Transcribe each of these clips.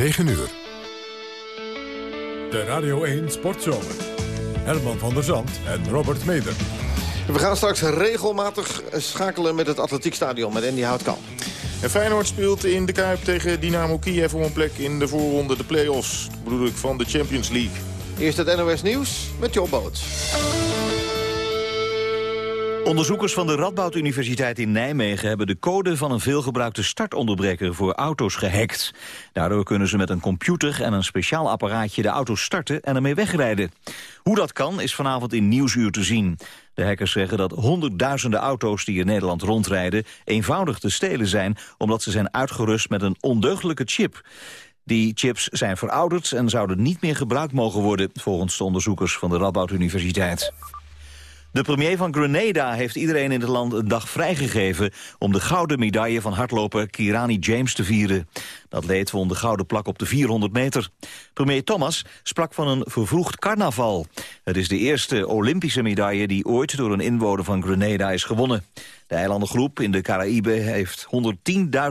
9 uur. De Radio 1 Sportzomer. Herman van der Zand en Robert Meder. We gaan straks regelmatig schakelen met het atletiekstadion met Andy Houtkamp. En Feyenoord speelt in de Kuip tegen Dynamo Kiev om een plek in de voorronde de play-offs. bedoel ik van de Champions League. Eerst het NOS Nieuws met John Boot. Onderzoekers van de Radboud Universiteit in Nijmegen hebben de code van een veelgebruikte startonderbreker voor auto's gehackt. Daardoor kunnen ze met een computer en een speciaal apparaatje de auto starten en ermee wegrijden. Hoe dat kan is vanavond in Nieuwsuur te zien. De hackers zeggen dat honderdduizenden auto's die in Nederland rondrijden eenvoudig te stelen zijn omdat ze zijn uitgerust met een ondeugdelijke chip. Die chips zijn verouderd en zouden niet meer gebruikt mogen worden... volgens de onderzoekers van de Radboud Universiteit. De premier van Grenada heeft iedereen in het land een dag vrijgegeven... om de gouden medaille van hardloper Kirani James te vieren. Dat leed won de gouden plak op de 400 meter. Premier Thomas sprak van een vervroegd carnaval. Het is de eerste Olympische medaille die ooit door een inwoner van Grenada is gewonnen. De eilandengroep in de Caraïben heeft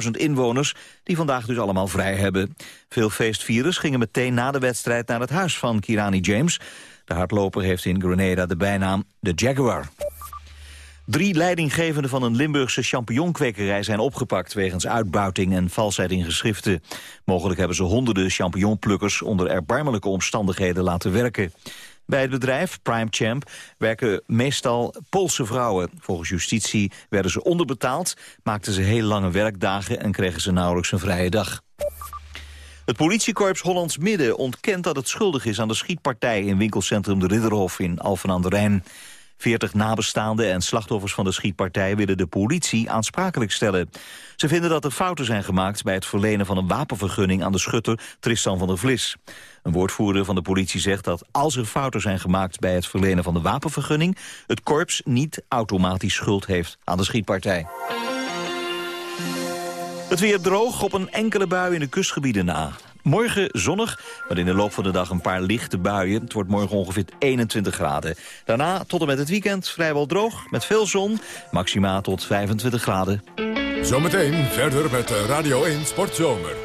110.000 inwoners... die vandaag dus allemaal vrij hebben. Veel feestvirers gingen meteen na de wedstrijd naar het huis van Kirani James... De hardloper heeft in Grenada de bijnaam de Jaguar. Drie leidinggevenden van een Limburgse champignonkwekerij zijn opgepakt wegens uitbuiting en valsheid in geschriften. Mogelijk hebben ze honderden champignonplukkers onder erbarmelijke omstandigheden laten werken. Bij het bedrijf Prime Champ werken meestal Poolse vrouwen. Volgens justitie werden ze onderbetaald, maakten ze heel lange werkdagen en kregen ze nauwelijks een vrije dag. Het politiekorps Hollands Midden ontkent dat het schuldig is aan de schietpartij in winkelcentrum De Ridderhof in Alphen aan de Rijn. Veertig nabestaanden en slachtoffers van de schietpartij willen de politie aansprakelijk stellen. Ze vinden dat er fouten zijn gemaakt bij het verlenen van een wapenvergunning aan de schutter Tristan van der Vlis. Een woordvoerder van de politie zegt dat als er fouten zijn gemaakt bij het verlenen van de wapenvergunning, het korps niet automatisch schuld heeft aan de schietpartij. Het weer droog op een enkele bui in de kustgebieden na. Morgen zonnig, maar in de loop van de dag een paar lichte buien. Het wordt morgen ongeveer 21 graden. Daarna tot en met het weekend vrijwel droog, met veel zon. Maxima tot 25 graden. Zometeen verder met Radio 1 Sportzomer.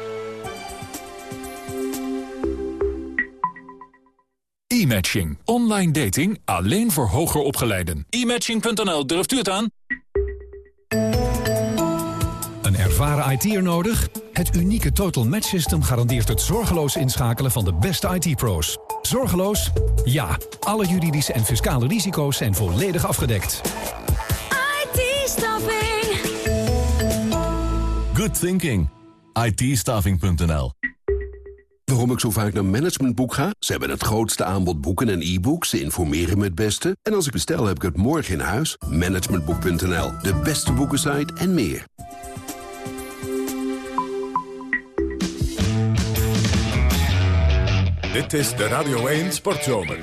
E-matching. Online dating alleen voor hoger opgeleiden. E-matching.nl, durft u het aan? Ervaren IT'er nodig? Het unieke Total Match System garandeert het zorgeloos inschakelen van de beste IT-pro's. Zorgeloos? Ja. Alle juridische en fiscale risico's zijn volledig afgedekt. IT-staffing. Good thinking. it Waarom ik zo vaak naar Managementboek ga? Ze hebben het grootste aanbod boeken en e-books. Ze informeren me het beste. En als ik bestel, heb ik het morgen in huis. Managementboek.nl, de beste boekensite en meer. Dit is de Radio 1 Sportzomer.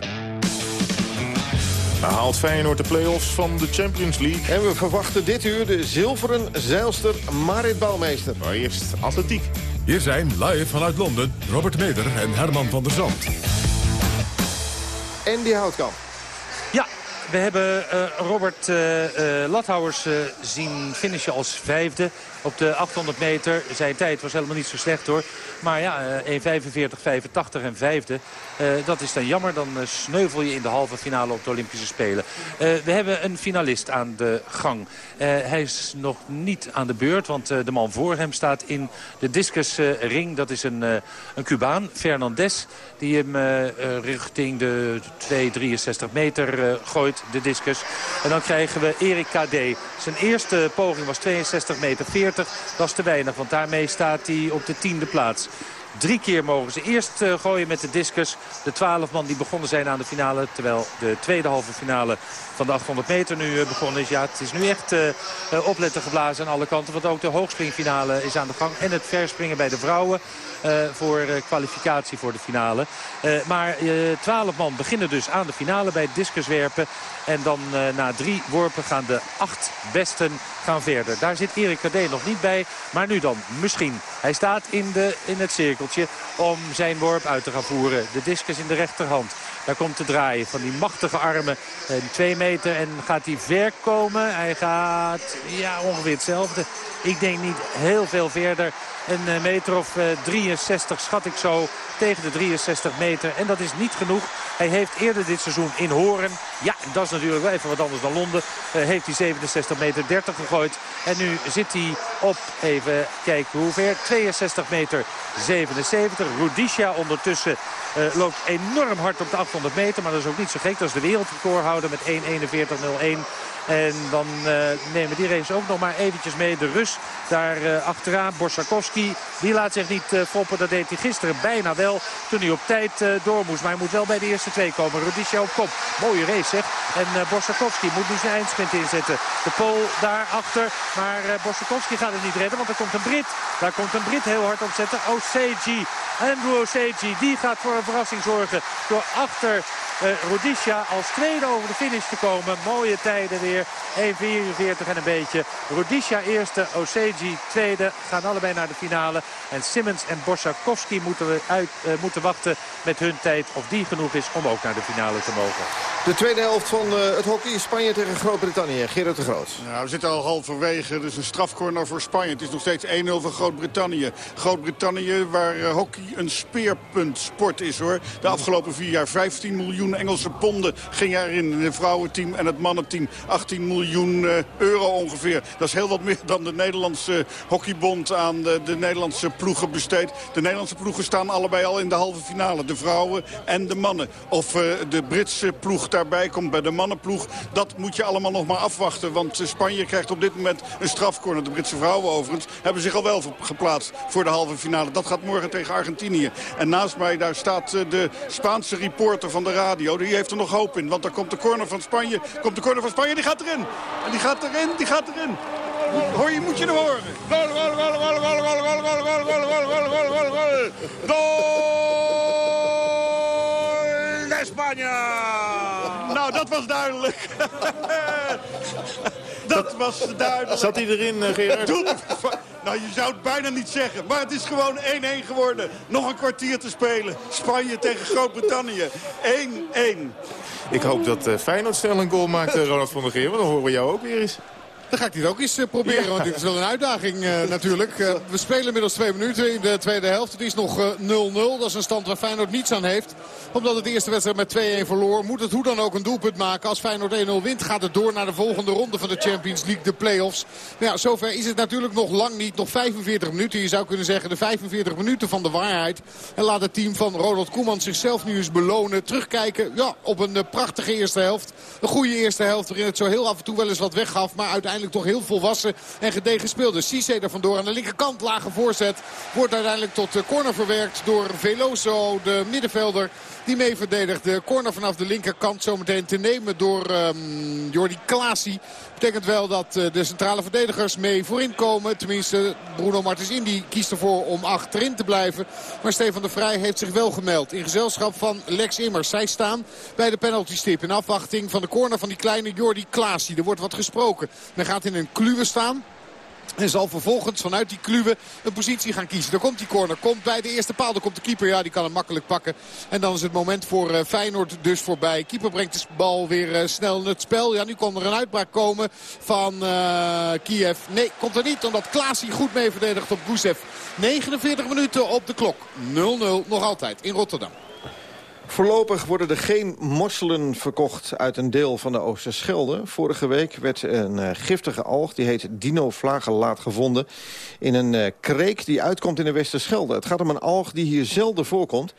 Haalt Feyenoord de play-offs van de Champions League. En we verwachten dit uur de zilveren zeilster Marit Bouwmeester. Maar eerst atletiek. Hier zijn live vanuit Londen Robert Meder en Herman van der Zand. En die Houtkamp. Ja, we hebben uh, Robert uh, uh, Lathouwers zien finishen als vijfde op de 800 meter. Zijn tijd was helemaal niet zo slecht hoor. Maar ja, 1.45, 85 en vijfde. Uh, dat is dan jammer. Dan uh, sneuvel je in de halve finale op de Olympische Spelen. We hebben een finalist aan de gang. hij is nog niet aan de beurt. Want de man voor hem staat in de discusring. dat is een, een Cubaan, Fernandez. Die hem richting de 2,63 meter gooit, de discus. En dan krijgen we Erik KD. Zijn eerste poging was 62 meter 40. Dat is te weinig, want daarmee staat hij op de tiende plaats. Drie keer mogen ze eerst uh, gooien met de discus. De twaalf man die begonnen zijn aan de finale. Terwijl de tweede halve finale van de 800 meter nu uh, begonnen is. Ja, het is nu echt uh, opletten geblazen aan alle kanten. Want ook de hoogspringfinale is aan de gang. En het verspringen bij de vrouwen. voor kwalificatie voor de finale. maar twaalf man beginnen dus aan de finale bij het discuswerpen. En dan na drie worpen gaan de acht besten gaan verder. Daar zit Erik Kadé nog niet bij. Maar nu dan misschien. Hij staat in, de, in het cirkel cirkeltje om zijn worp uit te gaan voeren. De discus in de rechterhand. Daar komt te draaien van die machtige armen. En twee meter en gaat hij ver komen. Hij gaat ja, ongeveer hetzelfde. Ik denk niet heel veel verder. Een meter of 63 schat ik zo tegen de 63 meter. En dat is niet genoeg. Hij heeft eerder dit seizoen in Horen. Ja, dat is natuurlijk wel even wat anders dan Londen. Uh, heeft hij 67 meter 30 gegooid. En nu zit hij op, even kijken hoe ver, 62 meter 77. Rudisha ondertussen uh, loopt enorm hard op de 800 meter. Maar dat is ook niet zo gek. Dat is de wereldrecordhouder met 1.41.01. En dan uh, nemen die race ook nog maar eventjes mee. De Rus daar uh, achteraan, Borsakowski. Die laat zich niet uh, foppen. Dat deed hij gisteren bijna wel. Toen hij op tijd door moest. Maar hij moet wel bij de eerste twee komen. Rudisha op kop. Mooie race zeg. En Borsakowski moet nu zijn eindsprint inzetten. De Pool daarachter. Maar Borsakowski gaat het niet redden. Want er komt een Brit. Daar komt een Brit heel hard op zetten. Oseji. Andrew Oseji. Die gaat voor een verrassing zorgen. Door achter uh, als tweede over de finish te komen. Mooie tijden weer. 1.44 en een beetje. Rudisha eerste, Oseji tweede. Gaan allebei naar de finale. En Simmons en Borsakowski moeten, we uit, uh, moeten wachten met hun tijd. Of die genoeg is om ook naar de finale te mogen. De tweede helft van uh, het hockey. Spanje tegen Groot-Brittannië. Gerard de Groot. Nou, we zitten al halverwege. Dus een strafcorner voor Spanje. Het is nog steeds 1-0 voor Groot-Brittannië. Groot-Brittannië waar hockey een speerpuntsport is hoor. De afgelopen vier jaar 15 miljoen Engelse ponden ging erin. Het vrouwenteam en het mannenteam 18 miljoen euro ongeveer. Dat is heel wat meer dan de Nederlandse hockeybond aan de, de Nederlandse ploegen besteedt. De Nederlandse ploegen staan allebei al in de halve finale. De vrouwen en de mannen. Of de Britse ploeg daarbij komt bij de mannenploeg. Dat moet je allemaal nog maar afwachten. Want Spanje krijgt op dit moment een strafcorner. De Britse vrouwen overigens hebben zich al wel geplaatst voor de halve finale. Dat gaat morgen tegen Argentinië. En naast mij daar staat de Spaanse reporter van de radio. Die heeft er nog hoop in. Want daar komt de corner van Spanje. Komt de corner van Spanje. Die gaat erin. En die gaat erin. Die gaat erin. Hoor je, moet je hem horen. Gol, gol, gol, gol, gol, gol, gol, gol, gol, gol, gol, gol, gol, gol. Gol de Spanje. Nou, dat was duidelijk. Dat was duidelijk. Zat hij erin, Gerard? Nou, je zou het bijna niet zeggen. Maar het is gewoon 1-1 geworden. Nog een kwartier te spelen. Spanje tegen Groot-Brittannië. 1-1. Ik hoop dat uh, Feyenoord snel een goal maakt, uh, Ronald van der Geer. Want dan horen we jou ook weer eens. Dan ga ik dit ook eens uh, proberen, want dit is wel een uitdaging uh, natuurlijk. Uh, we spelen inmiddels twee minuten in de tweede helft. Het is nog 0-0. Dat is een stand waar Feyenoord niets aan heeft. Omdat het eerste wedstrijd met 2-1 verloor. Moet het hoe dan ook een doelpunt maken. Als Feyenoord 1-0 wint gaat het door naar de volgende ronde van de Champions League. De play-offs. Maar ja, zover is het natuurlijk nog lang niet. Nog 45 minuten. Je zou kunnen zeggen de 45 minuten van de waarheid. En laat het team van Ronald Koeman zichzelf nu eens belonen. Terugkijken ja, op een prachtige eerste helft. Een goede eerste helft waarin het zo heel af en toe wel eens wat weggaf. Maar uiteindelijk toch heel volwassen en gedegen speelde. Cisse er vandoor aan de linkerkant. Lage voorzet. Wordt uiteindelijk tot corner verwerkt door Veloso, de middenvelder. Die mee verdedigt. De corner vanaf de linkerkant zometeen te nemen door um, Jordi Klaasie. Betekent wel dat uh, de centrale verdedigers mee voorin komen. Tenminste, Bruno Martens Indy kiest ervoor om achterin te blijven. Maar Stefan de Vrij heeft zich wel gemeld. In gezelschap van Lex Immers. Zij staan bij de penaltystip. In afwachting van de corner van die kleine Jordi Klaasie. Er wordt wat gesproken. Men gaat in een kluwe staan. En zal vervolgens vanuit die kluwe een positie gaan kiezen. Daar komt die corner. Komt bij de eerste paal. Daar komt de keeper. Ja, die kan hem makkelijk pakken. En dan is het moment voor uh, Feyenoord dus voorbij. Keeper brengt de bal weer uh, snel in het spel. Ja, nu kon er een uitbraak komen van uh, Kiev. Nee, komt er niet. Omdat Klaasie goed mee verdedigt op Gusev. 49 minuten op de klok. 0-0 nog altijd in Rotterdam. Voorlopig worden er geen mosselen verkocht uit een deel van de Oosterschelde. Vorige week werd een uh, giftige alg, die heet dinoflagellaat, gevonden... in een uh, kreek die uitkomt in de Westerschelde. Het gaat om een alg die hier zelden voorkomt.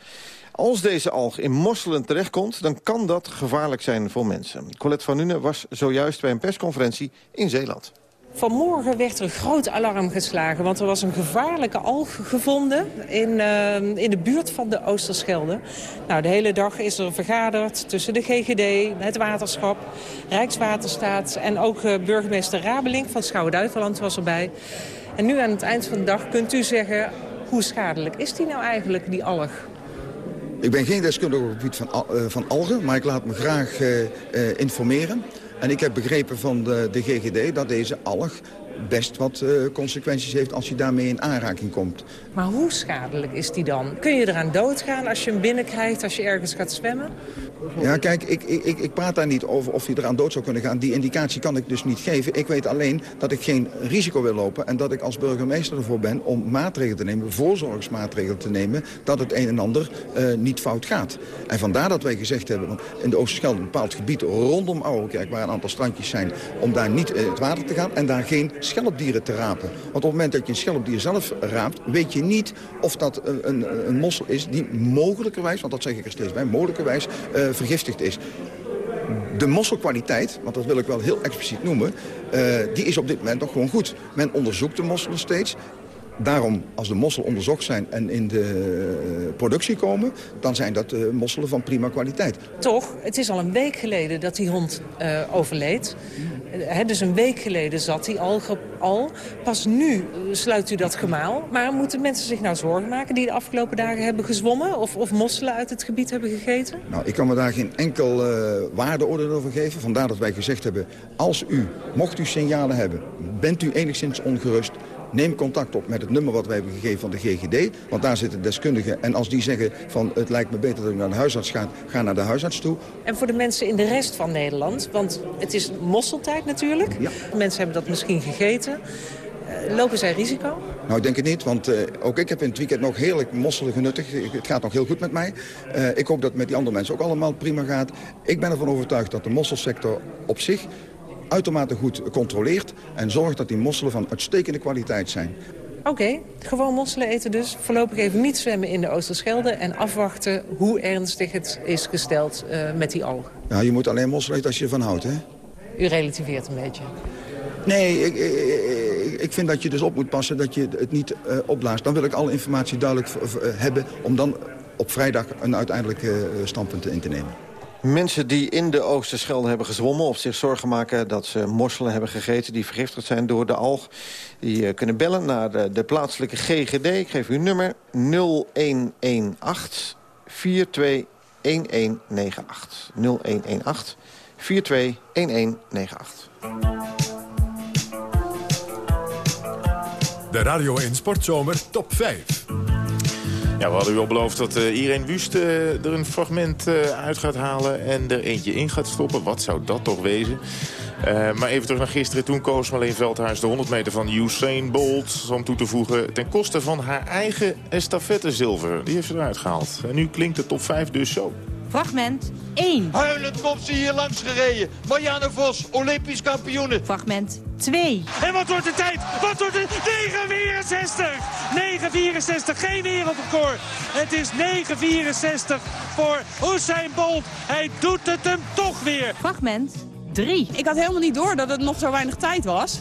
Als deze alg in mosselen terechtkomt, dan kan dat gevaarlijk zijn voor mensen. Colette van Nuenen was zojuist bij een persconferentie in Zeeland. Vanmorgen werd er een groot alarm geslagen, want er was een gevaarlijke alg gevonden in, uh, in de buurt van de Oosterschelde. Nou, de hele dag is er vergaderd tussen de GGD, het waterschap, Rijkswaterstaat en ook uh, burgemeester Rabelink van Schouwen-Duiveland was erbij. En nu aan het eind van de dag kunt u zeggen, hoe schadelijk is die nou eigenlijk, die alg? Ik ben geen deskundige op het gebied van, uh, van algen, maar ik laat me graag uh, informeren. En ik heb begrepen van de, de GGD dat deze alg best wat uh, consequenties heeft als je daarmee in aanraking komt. Maar hoe schadelijk is die dan? Kun je eraan doodgaan als je hem binnenkrijgt, als je ergens gaat zwemmen? Ja, kijk, ik, ik, ik praat daar niet over of je eraan dood zou kunnen gaan. Die indicatie kan ik dus niet geven. Ik weet alleen dat ik geen risico wil lopen... en dat ik als burgemeester ervoor ben om maatregelen te nemen... voorzorgsmaatregelen te nemen, dat het een en ander uh, niet fout gaat. En vandaar dat wij gezegd hebben, want in de Oosterschelde... een bepaald gebied rondom Ouwekerk, waar een aantal strandjes zijn... om daar niet in het water te gaan en daar geen schelpdieren te rapen. Want op het moment dat je een schelpdier zelf raapt... weet je niet of dat een, een, een mossel is die mogelijkerwijs... want dat zeg ik er steeds bij, mogelijkerwijs... Uh, vergiftigd is. De mosselkwaliteit, want dat wil ik wel heel expliciet noemen... Uh, die is op dit moment nog gewoon goed. Men onderzoekt de mosselen steeds. Daarom, als de mosselen onderzocht zijn en in de productie komen... dan zijn dat uh, mosselen van prima kwaliteit. Toch, het is al een week geleden dat die hond uh, overleed. He, dus een week geleden zat hij al, al. Pas nu sluit u dat gemaal. Maar moeten mensen zich nou zorgen maken die de afgelopen dagen hebben gezwommen? Of, of mosselen uit het gebied hebben gegeten? Nou, ik kan me daar geen enkel uh, waardeoordeel over geven. Vandaar dat wij gezegd hebben, als u, mocht u signalen hebben... bent u enigszins ongerust Neem contact op met het nummer wat wij hebben gegeven van de GGD. Want daar zitten deskundigen. En als die zeggen van het lijkt me beter dat ik naar de huisarts ga, ga naar de huisarts toe. En voor de mensen in de rest van Nederland, want het is mosseltijd natuurlijk. Ja. Mensen hebben dat misschien gegeten. Uh, lopen zij risico? Nou, ik denk het niet, want uh, ook ik heb in het weekend nog heerlijk mosselen genuttigd. Het gaat nog heel goed met mij. Uh, ik hoop dat het met die andere mensen ook allemaal prima gaat. Ik ben ervan overtuigd dat de mosselsector op zich uitermate goed controleert... en zorgt dat die mosselen van uitstekende kwaliteit zijn. Oké, okay, gewoon mosselen eten dus. Voorlopig even niet zwemmen in de Oosterschelde... en afwachten hoe ernstig het is gesteld uh, met die algen. Ja, je moet alleen mosselen eten als je ervan houdt, hè? U relativeert een beetje. Nee, ik, ik, ik, vind dat je dus op moet passen dat je het niet uh, opblaast. Dan wil ik alle informatie duidelijk hebben... om dan op vrijdag een uiteindelijke uh, standpunt in te nemen. Mensen die in de Oosterschelde hebben gezwommen... of zich zorgen maken dat ze mosselen hebben gegeten... die vergiftigd zijn door de alg... die uh, kunnen bellen naar de, de, plaatselijke GGD. Ik geef u nummer 0118 421198. 0118 421198. De Radio 1 Sportzomer Top 5. Ja, we hadden u al beloofd dat uh, Irene Wust uh, er een fragment uh, uit gaat halen... en er eentje in gaat stoppen. Wat zou dat toch wezen? maar even terug naar gisteren. Toen koos Marleen Veldhuis de 100 meter van Usain Bolt... om toe te voegen ten koste van haar eigen estafette zilver. Die heeft ze eruit gehaald. En nu klinkt de top 5 dus zo. Fragment 1. Huilend komt ze hier langs gereden. Marianne Vos, Olympisch kampioene. Fragment 2. En wat wordt de tijd? Wat wordt het? 9,64! 9,64, geen wereldrecord. Het is 9,64 voor Usain Bolt. Hij doet het hem toch weer. Fragment 3. Ik had helemaal niet door dat het nog zo weinig tijd was.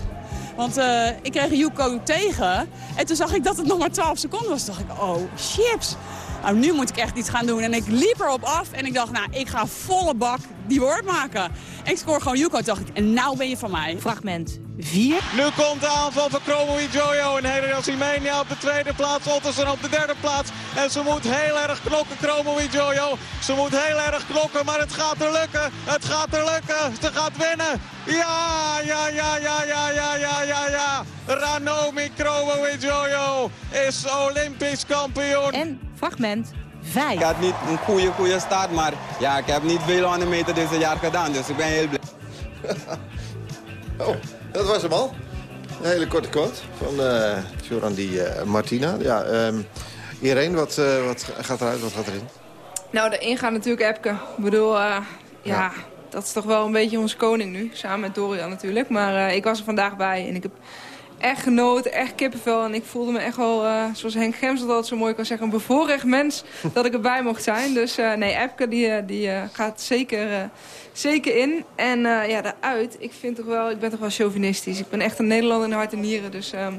Want uh, ik kreeg een Yuko tegen. En toen zag ik dat het nog maar 12 seconden was. Toen dacht ik, oh, chips. Nou, nu moet ik echt iets gaan doen. En ik liep erop af en ik dacht, nou, ik ga volle bak die woord maken. En ik scoor gewoon Yuko, dacht ik. En nou ben je van mij. Fragment 4. Nu komt de aanval van Chromo Jojo. En Helena Simenia op de tweede plaats. Ottersen op de derde plaats. En ze moet heel erg klokken, Chromo Jojo. Ze moet heel erg klokken, maar het gaat er lukken. Het gaat er lukken. Ze gaat winnen. Ja, ja, ja, ja, ja, ja, ja, ja, ja. Ranomi Chromo Jojo is Olympisch kampioen. En fragment 5. Ik had niet een goede, goede start, maar ja, ik heb niet veel aan de meter dit jaar gedaan. Dus ik ben heel blij. oh. Dat was hem al. Een hele korte quote van uh, Jorandi uh, Martina. Ja, um, Irene, wat, uh, wat gaat eruit, wat gaat erin? Nou, de gaat natuurlijk Epke. Ik bedoel, ja, ja, dat is toch wel een beetje onze koning nu. Samen met Dorian natuurlijk. Maar ik was er vandaag bij en ik heb echt genoten, echt kippenvel. En ik voelde me echt wel, uh, zoals Henk Gems dat zo mooi kan zeggen... een bevoorrecht mens dat ik erbij mocht zijn. Dus uh, nee, Epke die, die uh, gaat zeker, zeker in. En ja, daaruit, ik, vind toch wel, ik ben toch wel chauvinistisch. Ik ben echt een Nederlander in hart en nieren. Dus ehm,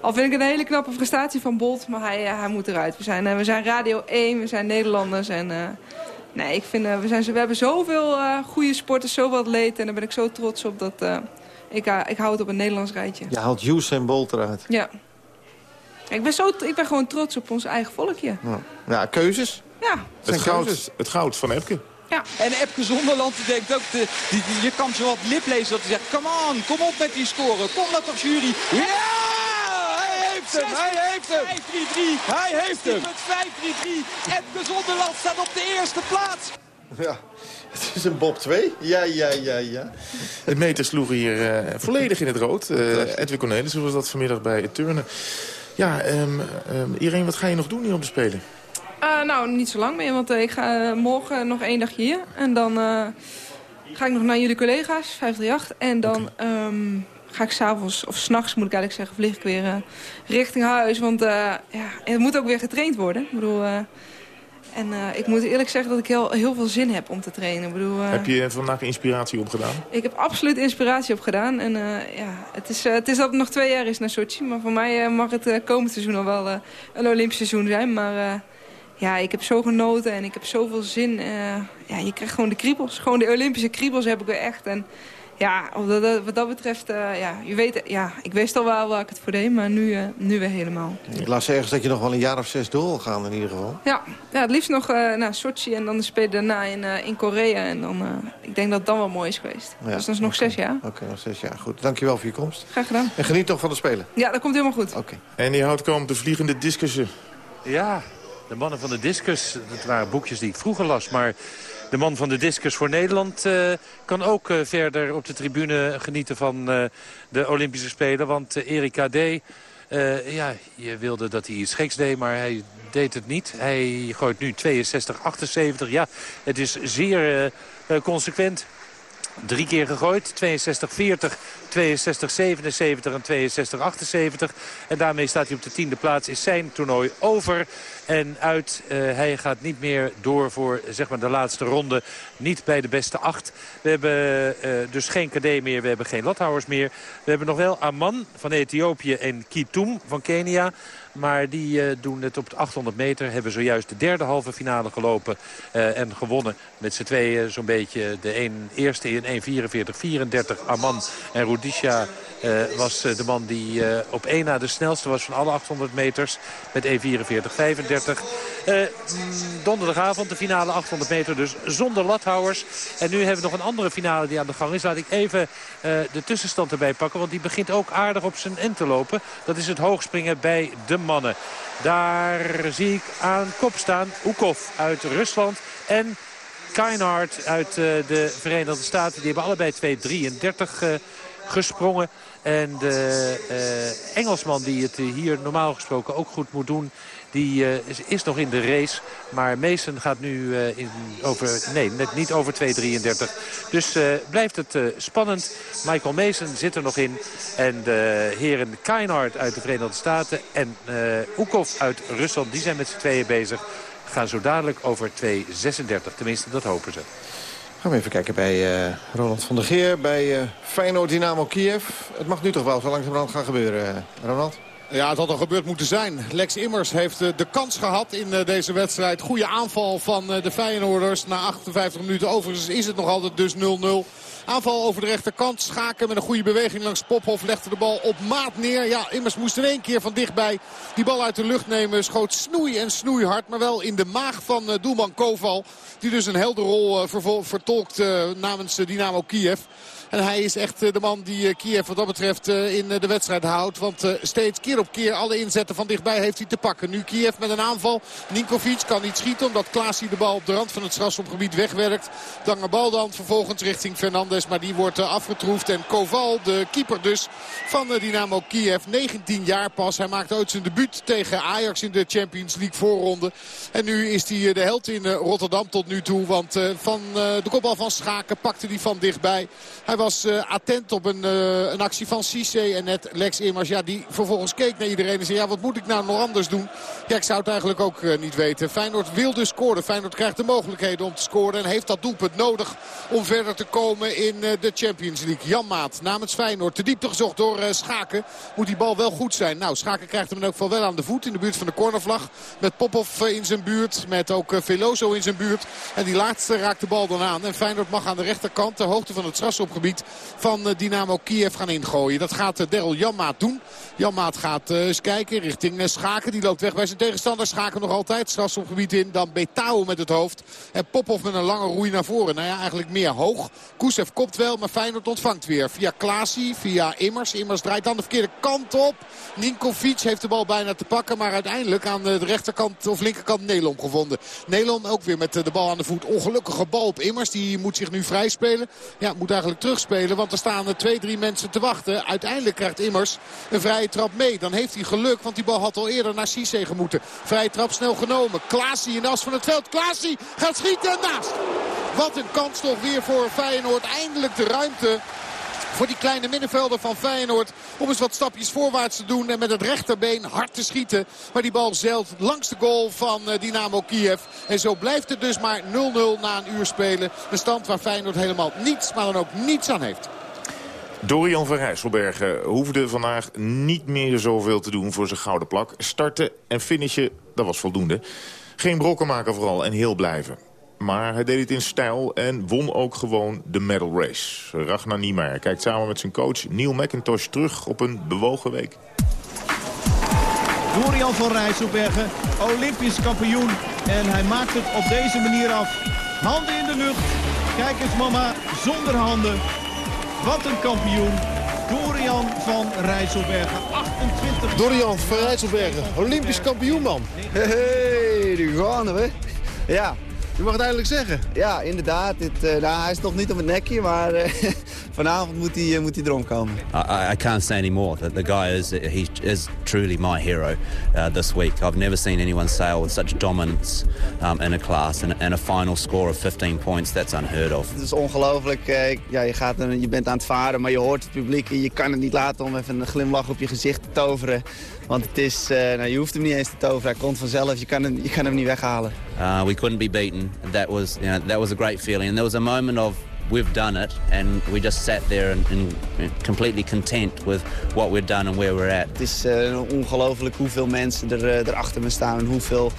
al vind ik het een hele knappe prestatie van Bolt... maar hij, hij moet eruit. We zijn, we zijn Radio 1, we zijn Nederlanders en... Nee, ik vind, we, zijn, we hebben zoveel goede sporters, zoveel atleten. En daar ben ik zo trots op dat, ik, uh, ik hou het op een Nederlands rijtje. Je haalt Usain Bolt eruit. Ja. Ik ben, zo, ik ben gewoon trots op ons eigen volkje. Ja, ja keuzes. Ja. Het goud, het goud van Epke. Ja. En Epke Zonderland die denkt ook, de, die, die- je kan zo wat lip lezen dat hij zegt... Come on, kom op met die score. Kom dat toch jury. Ja! Hij heeft hem, hij heeft hem. 5-3-3. Hij heeft hem. Met 5-3-3. Epke Zonderland staat op de eerste plaats. Ja, het is een Bob 2. Ja, ja, ja, ja. De meters sloegen hier eh, volledig in het rood. Eh Edwin Cornelissen was dat vanmiddag bij het turnen. Ja, ehm ehm, Irene, wat ga je nog doen hier op de Spelen? Eh, nou, niet zo lang meer, want ik ga morgen nog één dagje hier. En dan eh, ga ik nog naar jullie collega's, 538. En dan ehm, ga ik s'avonds, of s'nachts moet ik eigenlijk zeggen, vlieg ik weer richting huis. Want eh, ja, het moet ook weer getraind worden. Ik bedoel, eh, en eh, ik moet eerlijk zeggen dat ik heel, heel veel zin heb om te trainen. Ik bedoel, eh, Heb je vandaag inspiratie opgedaan? ik heb absoluut inspiratie opgedaan. En eh, ja, het is, het is dat het nog twee jaar is naar Sochi. Maar voor mij mag het komend seizoen al wel een Olympisch seizoen zijn. Maar ja, ik heb zo genoten en ik heb zoveel zin. ja, je krijgt gewoon de kriebels. Gewoon de Olympische kriebels heb ik weer echt. En ja, wat dat, wat dat betreft, eh, ja, je weet, ja, ik wist al wel waar ik het voor deed. Maar nu, eh, nu weer helemaal. Ik las ergens dat je nog wel een jaar of zes door wil gaan in ieder geval. Ja, ja het liefst nog eh, naar Sochi en dan de spelen daarna in, eh, in Korea. En dan, eh, ik denk dat het dan wel mooi is geweest. Ja, dus dat is nog zes jaar. Oké, nog zes jaar. Goed, dankjewel voor je komst. Graag gedaan. En geniet nog van de Spelen. Ja, dat komt helemaal goed. Oké. En die houdt komt de vliegende discussen. Ja, de mannen van de discus. Dat waren boekjes die ik vroeger las. Maar de man van de discus voor Nederland eh, kan ook eh, verder op de tribune genieten van eh, de Olympische Spelen. Want Erika D. ja, je wilde dat hij iets deed, maar hij deed het niet. Hij gooit nu 62, 78. Ja, het is zeer consequent. Drie keer gegooid. 62, 40, 62, 77 en 62, 78. En daarmee staat hij op de tiende plaats. Is zijn toernooi over en uit. Eh, hij gaat niet meer door voor zeg maar, de laatste ronde. Niet bij de beste acht. We hebben eh, dus geen KD meer. We hebben geen Lathouwers meer. We hebben nog wel Amman van Ethiopië en Kitoum van Kenia. Maar die eh, doen het op de 800 meter. Hebben zojuist de derde halve finale gelopen. eh, en gewonnen met z'n tweeën zo'n beetje. De een, eerste in 1.44-34. Amman en Rudisha eh, was de man die op één na de snelste was van alle 800 meters. Met 1.44-35. Eh, donderdagavond de finale 800 meter dus zonder lathouwers. En nu hebben we nog een andere finale die aan de gang is. Laat ik even eh, de tussenstand erbij pakken. Want die begint ook aardig op zijn end te lopen. Dat is het hoogspringen bij de mannen. Daar zie ik aan kop staan Oekov uit Rusland. En Keinhardt uit eh, de Verenigde Staten. Die hebben allebei 2.33 eh, gesprongen. En de Engelsman die het hier normaal gesproken ook goed moet doen... die eh, is, nog in de race. Maar Mason gaat nu eh, over... Nee, net niet over 2.33. Dus eh, blijft het spannend. Michael Mason zit er nog in. En de heren Keinhardt uit de Verenigde Staten... en Oekov uit Rusland, die zijn met z'n tweeën bezig gaan zo dadelijk over 2.36. Tenminste, dat hopen ze. Gaan we even kijken bij eh, Ronald van der Geer, bij eh Feyenoord Dynamo Kiev. Het mag nu toch wel zo langzamerhand gaan gebeuren, Ronald? Ja, het had al gebeurd moeten zijn. Lex Immers heeft eh, de kans gehad in eh, deze wedstrijd. Goede aanval van eh, de Feyenoorders na 58 minuten. Overigens is het nog altijd dus 0-0. Aanval over de rechterkant. Schaken met een goede beweging langs Pophof. Legde de bal op maat neer. Ja, Immers moest in één keer van dichtbij die bal uit de lucht nemen. Schoot snoei en snoeihard. Maar wel in de maag van doelman Koval. Die dus een helder rol vertolkt namens Dynamo Kiev. En hij is echt eh, de man die eh, Kiev wat dat betreft eh, in de wedstrijd houdt. Want steeds keer op keer alle inzetten van dichtbij heeft hij te pakken. Nu Kiev met een aanval. Ninkovic kan niet schieten omdat Klaasie de bal op de rand van het strafschopgebied wegwerkt. Lange bal dan vervolgens richting Fernandes. Maar die wordt afgetroefd. En Koval, de keeper dus van Dynamo Kiev. 19 jaar pas. Hij maakte ooit zijn debuut tegen Ajax in de Champions League voorronde. En nu is hij de held in Rotterdam tot nu toe. Want van de kopbal van Schaken pakte hij van dichtbij. Was eh, attent op een, eh, een actie van Cisse en net Lex Immers. Ja, die vervolgens keek naar iedereen en zei... ja, wat moet ik nou nog anders doen? Ja, ik zou het eigenlijk ook eh, niet weten. Feyenoord wil dus scoren. Feyenoord krijgt de mogelijkheden om te scoren... en heeft dat doelpunt nodig om verder te komen in de Champions League. Jan Maat namens Feyenoord. De diepte gezocht door Schaken. Moet die bal wel goed zijn. Nou, Schaken krijgt hem in elk geval wel aan de voet in de buurt van de cornervlag. Met Popov in zijn buurt. Met ook Veloso in zijn buurt. En die laatste raakt de bal dan aan. En Feyenoord mag aan de rechterkant, de hoogte van het strafschopgebied van eh, Dynamo Kiev gaan ingooien. Dat gaat eh, Daryl Janmaat doen. Janmaat gaat uh, eens kijken richting Schaken. Die loopt weg bij zijn tegenstander. Schaken nog altijd. Strafschopgebied in. Dan Betao met het hoofd. En Popov met een lange roei naar voren. Nou ja, eigenlijk meer hoog. Kusev kopt wel, maar Feyenoord ontvangt weer. Via Klaasie, via Immers. Immers draait dan de verkeerde kant op. Ninkovic heeft de bal bijna te pakken. Maar uiteindelijk aan de rechterkant of linkerkant Nelom gevonden. Nelom ook weer met de bal aan de voet. Ongelukkige bal op Immers. Die moet zich nu vrij spelen. Ja, moet eigenlijk terugspelen. Want er staan twee, drie mensen te wachten. Uiteindelijk krijgt Immers een vrije trap mee. Dan heeft hij geluk, want die bal had al eerder naar Cisse gemoeten. Vrije trap snel genomen. Klaasie in de as van het veld. Klaasie gaat schieten en naast. Wat een kans toch weer voor Feyenoord. Eindelijk de ruimte voor die kleine middenvelder van Feyenoord. Om eens wat stapjes voorwaarts te doen en met het rechterbeen hard te schieten. Maar die bal zeilt langs de goal van Dynamo Kiev. En zo blijft het dus maar 0-0 na een uur spelen. Een stand waar Feyenoord helemaal niets, maar dan ook niets aan heeft. Dorian van Rijsselbergen hoefde vandaag niet meer zoveel te doen voor zijn gouden plak. Starten en finishen, dat was voldoende. Geen brokken maken vooral en heel blijven. Maar hij deed het in stijl en won ook gewoon de medal race. Ragnar Niemeyer kijkt samen met zijn coach Neil McIntosh terug op een bewogen week. Dorian van Rijsselbergen, Olympisch kampioen. En hij maakt het op deze manier af. Handen in de lucht. Kijk eens mama, zonder handen. Wat een kampioen. Dorian van Rijsselbergen, 28... Dorian van Rijsselbergen, Olympisch kampioen man. Hey, hey die gaan we. Ja, je mag het eindelijk zeggen. Ja, inderdaad. Dit, uh, nou, hij is nog niet op het nekje, maar uh, vanavond moet hij, uh, moet hij erom komen. I, I can't say anymore. The, the guy is he is truly my hero this week. I've never seen anyone sail with such dominance um, in a class and, and, a final score of 15 points. That's unheard of. Het is ongelooflijk. ja, je, gaat, je bent aan het varen, maar je hoort het publiek en je kan het niet laten om even een glimlach op je gezicht te toveren. Want het is, nou, je hoeft hem niet eens te toveren. Hij komt vanzelf. Je kan hem, je kan hem niet weghalen. Uh, we couldn't be beaten. That was, you know, that was a great feeling. And there was a moment of we've done it, and we just sat there and, and completely content with what we've done and where we're at. Het is uh, ongelooflijk hoeveel mensen er, uh, er achter me staan en hoeveel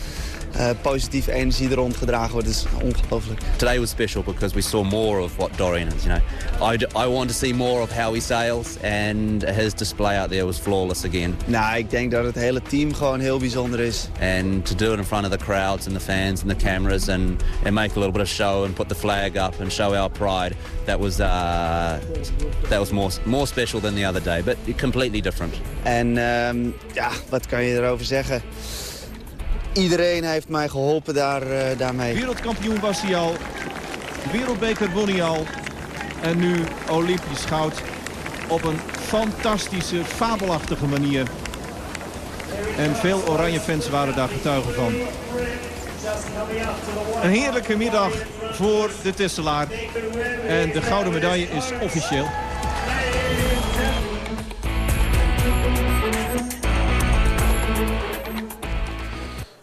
uh, positieve energie er rondgedragen wordt. is ongelooflijk. Today was special because we saw more of what Dorian is. You know, I, I want to see more of how he sails, and his display out there was flawless again. Nou, ik denk dat het hele team gewoon heel bijzonder is. And to do it in front of the crowds and the fans and the cameras, and and make a little bit of show and put the flag up and show our pride. That was uh, that was more more special than the other day, but completely different. En um, ja, wat kan je erover zeggen? Iedereen heeft mij geholpen daar, uh, daarmee. Wereldkampioen was hij al. Wereldbeker won hij al. En nu Olympisch goud. Op een fantastische, fabelachtige manier. En veel oranje fans waren daar getuigen van. Een heerlijke middag voor de Tesselaar. En de gouden medaille is officieel.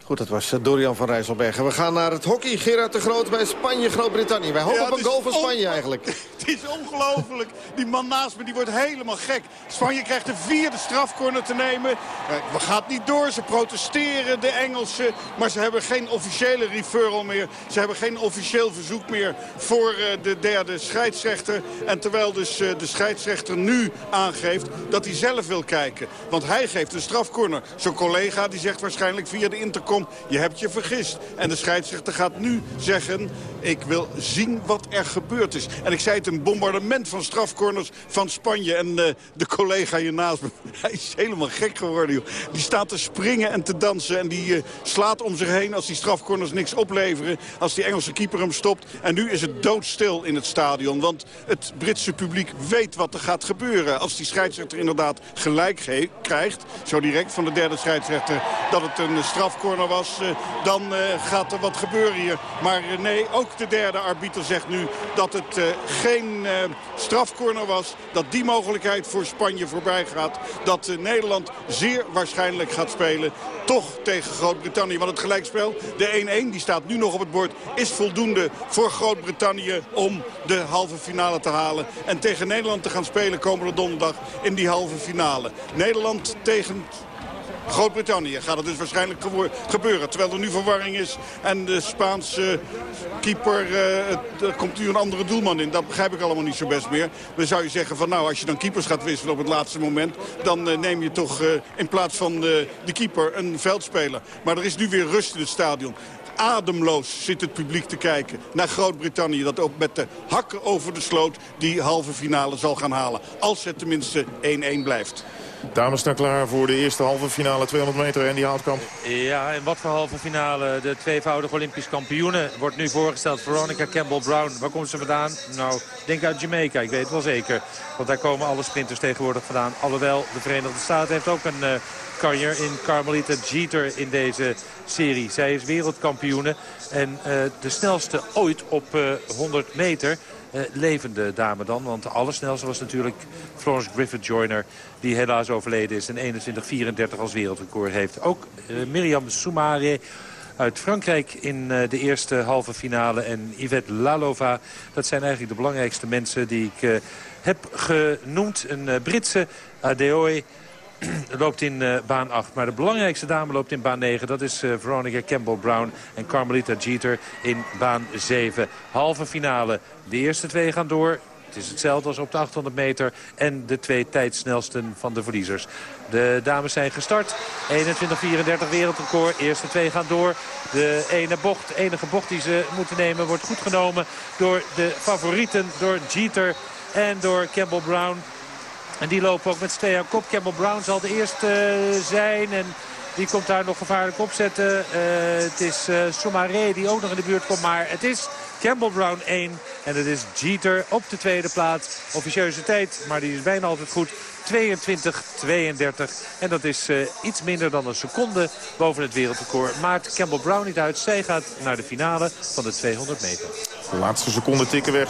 Goed, dat was Dorian van Rijsselbergen. We gaan naar het hockey. Gerard de Groot bij Spanje, Groot-Brittannië. Wij hopen Ja, op een goal van Spanje eigenlijk. Het is ongelooflijk. Die man naast me die wordt helemaal gek. Spanje krijgt de vierde strafcorner te nemen. Eh, We gaat niet door. Ze protesteren, de Engelsen. Maar ze hebben geen officiële referral meer. Ze hebben geen officieel verzoek meer voor eh, de derde scheidsrechter. En terwijl dus eh, de scheidsrechter nu aangeeft dat hij zelf wil kijken. Want hij geeft een strafcorner. Zijn collega die zegt waarschijnlijk via de intercom... je hebt je vergist. En de scheidsrechter gaat nu zeggen... ik wil zien wat er gebeurd is. En ik zei het, een bombardement van strafcorners van Spanje. En eh, de collega hier naast me, hij is helemaal gek geworden. Joh. Die staat te springen en te dansen. En die eh, slaat om zich heen als die strafcorners niks opleveren. Als die Engelse keeper hem stopt. En nu is het doodstil in het stadion. Want het Britse publiek weet wat er gaat gebeuren. Als die scheidsrechter inderdaad gelijk ge- krijgt. Zo direct van de derde scheidsrechter dat het een strafcorner was. eh, dan eh, gaat er wat gebeuren hier. Maar eh, nee, ook de derde arbiter zegt nu dat het geen strafcorner was. Dat die mogelijkheid voor Spanje voorbij gaat. Dat Nederland zeer waarschijnlijk gaat spelen. Toch tegen Groot-Brittannië. Want het gelijkspel, de 1-1, die staat nu nog op het bord... is voldoende voor Groot-Brittannië om de halve finale te halen. En tegen Nederland te gaan spelen komende donderdag in die halve finale. Nederland tegen Groot-Brittannië gaat het dus waarschijnlijk gebeuren. Terwijl er nu verwarring is en de Spaanse keeper, uh, er komt nu een andere doelman in. Dat begrijp ik allemaal niet zo best meer. Dan zou je zeggen van nou, als je dan keepers gaat wisselen op het laatste moment... dan uh, neem je toch uh, in plaats van de keeper een veldspeler. Maar er is nu weer rust in het stadion ademloos zit het publiek te kijken naar Groot-Brittannië. Dat ook met de hakken over de sloot die halve finale zal gaan halen. Als het tenminste 1-1 blijft. Dames staan klaar voor de eerste halve finale 200 meter en die houtkamp. Ja, en wat voor halve finale? De tweevoudige Olympisch kampioene wordt nu voorgesteld. Veronica Campbell-Brown. Waar komt ze vandaan? Nou, denk uit Jamaica. Ik weet het wel zeker. Want daar komen alle sprinters tegenwoordig vandaan. Alhoewel, de Verenigde Staten heeft ook een uh, in Carmelita Jeter in deze serie. Zij is wereldkampioene en uh, de snelste ooit op uh, 100 meter. Uh, levende dame dan. Want de allersnelste was natuurlijk Florence Griffith Joyner. Die helaas overleden is en 21-34 als wereldrecord heeft. Ook uh, Miriam Soumare uit Frankrijk in uh, de eerste halve finale. En Yvette Lalova. Dat zijn eigenlijk de belangrijkste mensen die ik heb genoemd. Een Britse Adeoye loopt in uh, baan 8. Maar de belangrijkste dame loopt in baan 9. Dat is uh, Veronica Campbell-Brown en Carmelita Jeter in baan 7. Halve finale. De eerste twee gaan door. Het is hetzelfde als op de 800 meter. En de twee tijdsnelsten van de verliezers. De dames zijn gestart. 21-34 wereldrecord. Eerste twee gaan door. De ene bocht, enige bocht die ze moeten nemen wordt goed genomen door de favorieten. Door Jeter en door Campbell-Brown. En die lopen ook met aan kop. Campbell Brown zal de eerste zijn. En die komt daar nog gevaarlijk opzetten. Uh, het is uh, Soumaré die ook nog in de buurt komt. Maar het is Campbell Brown 1. En het is Jeter op de tweede plaats. Officieuze tijd, maar die is bijna altijd goed. 22-32. En dat is iets minder dan een seconde boven het wereldrecord. Maakt Campbell Brown niet uit. Zij gaat naar de finale van de 200 meter. De laatste seconde tikken weg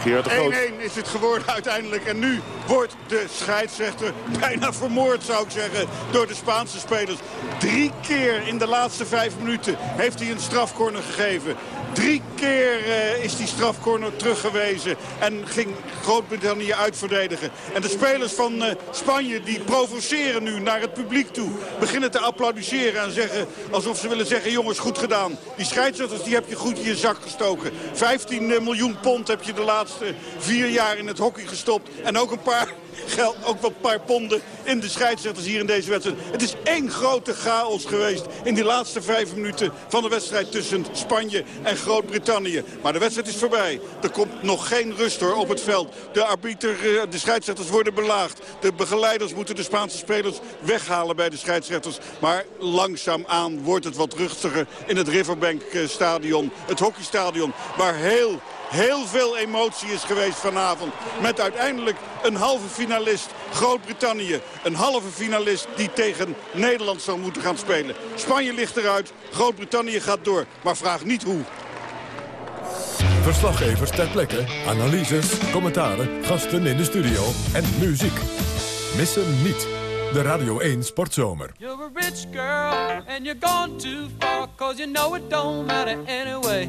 Spanje, Groot-Brittannië. 1-1 is het geworden uiteindelijk. En nu wordt de scheidsrechter bijna vermoord, zou ik zeggen, door de Spaanse spelers. Drie keer in de laatste vijf minuten heeft hij een strafcorner gegeven. Drie keer uh, is die strafcorner teruggewezen en ging Groot-Brittannië uitverdedigen. En de spelers van uh, Spanje die provoceren nu naar het publiek toe. Beginnen te applaudisseren en zeggen alsof ze willen zeggen... jongens, goed gedaan. Die scheidsrechters die heb je goed in je zak gestoken. 15 uh, miljoen pond heb je de laatste vier jaar in het hockey gestopt. En ook een paar geld, ook een paar ponden in de scheidsrechters hier in deze wedstrijd. Het is één grote chaos geweest in die laatste vijf minuten van de wedstrijd tussen Spanje en Groot-Brittannië. Maar de wedstrijd is voorbij. Er komt nog geen rust hoor op het veld. De arbiter, de scheidsrechters worden belaagd. De begeleiders moeten de Spaanse spelers weghalen bij de scheidsrechters. Maar langzaamaan wordt het wat rustiger in het Riverbank stadion. Het hockeystadion waar heel heel veel emotie is geweest vanavond. Met uiteindelijk een halve finalist Groot-Brittannië. Een halve finalist die tegen Nederland zal moeten gaan spelen. Spanje ligt eruit, Groot-Brittannië gaat door. Maar vraag niet hoe. Verslaggevers ter plekke, analyses, commentaren, gasten in de studio en muziek. Missen niet. De Radio 1 Sportzomer. You're a rich girl and you're gone too far Cause you know it don't matter anyway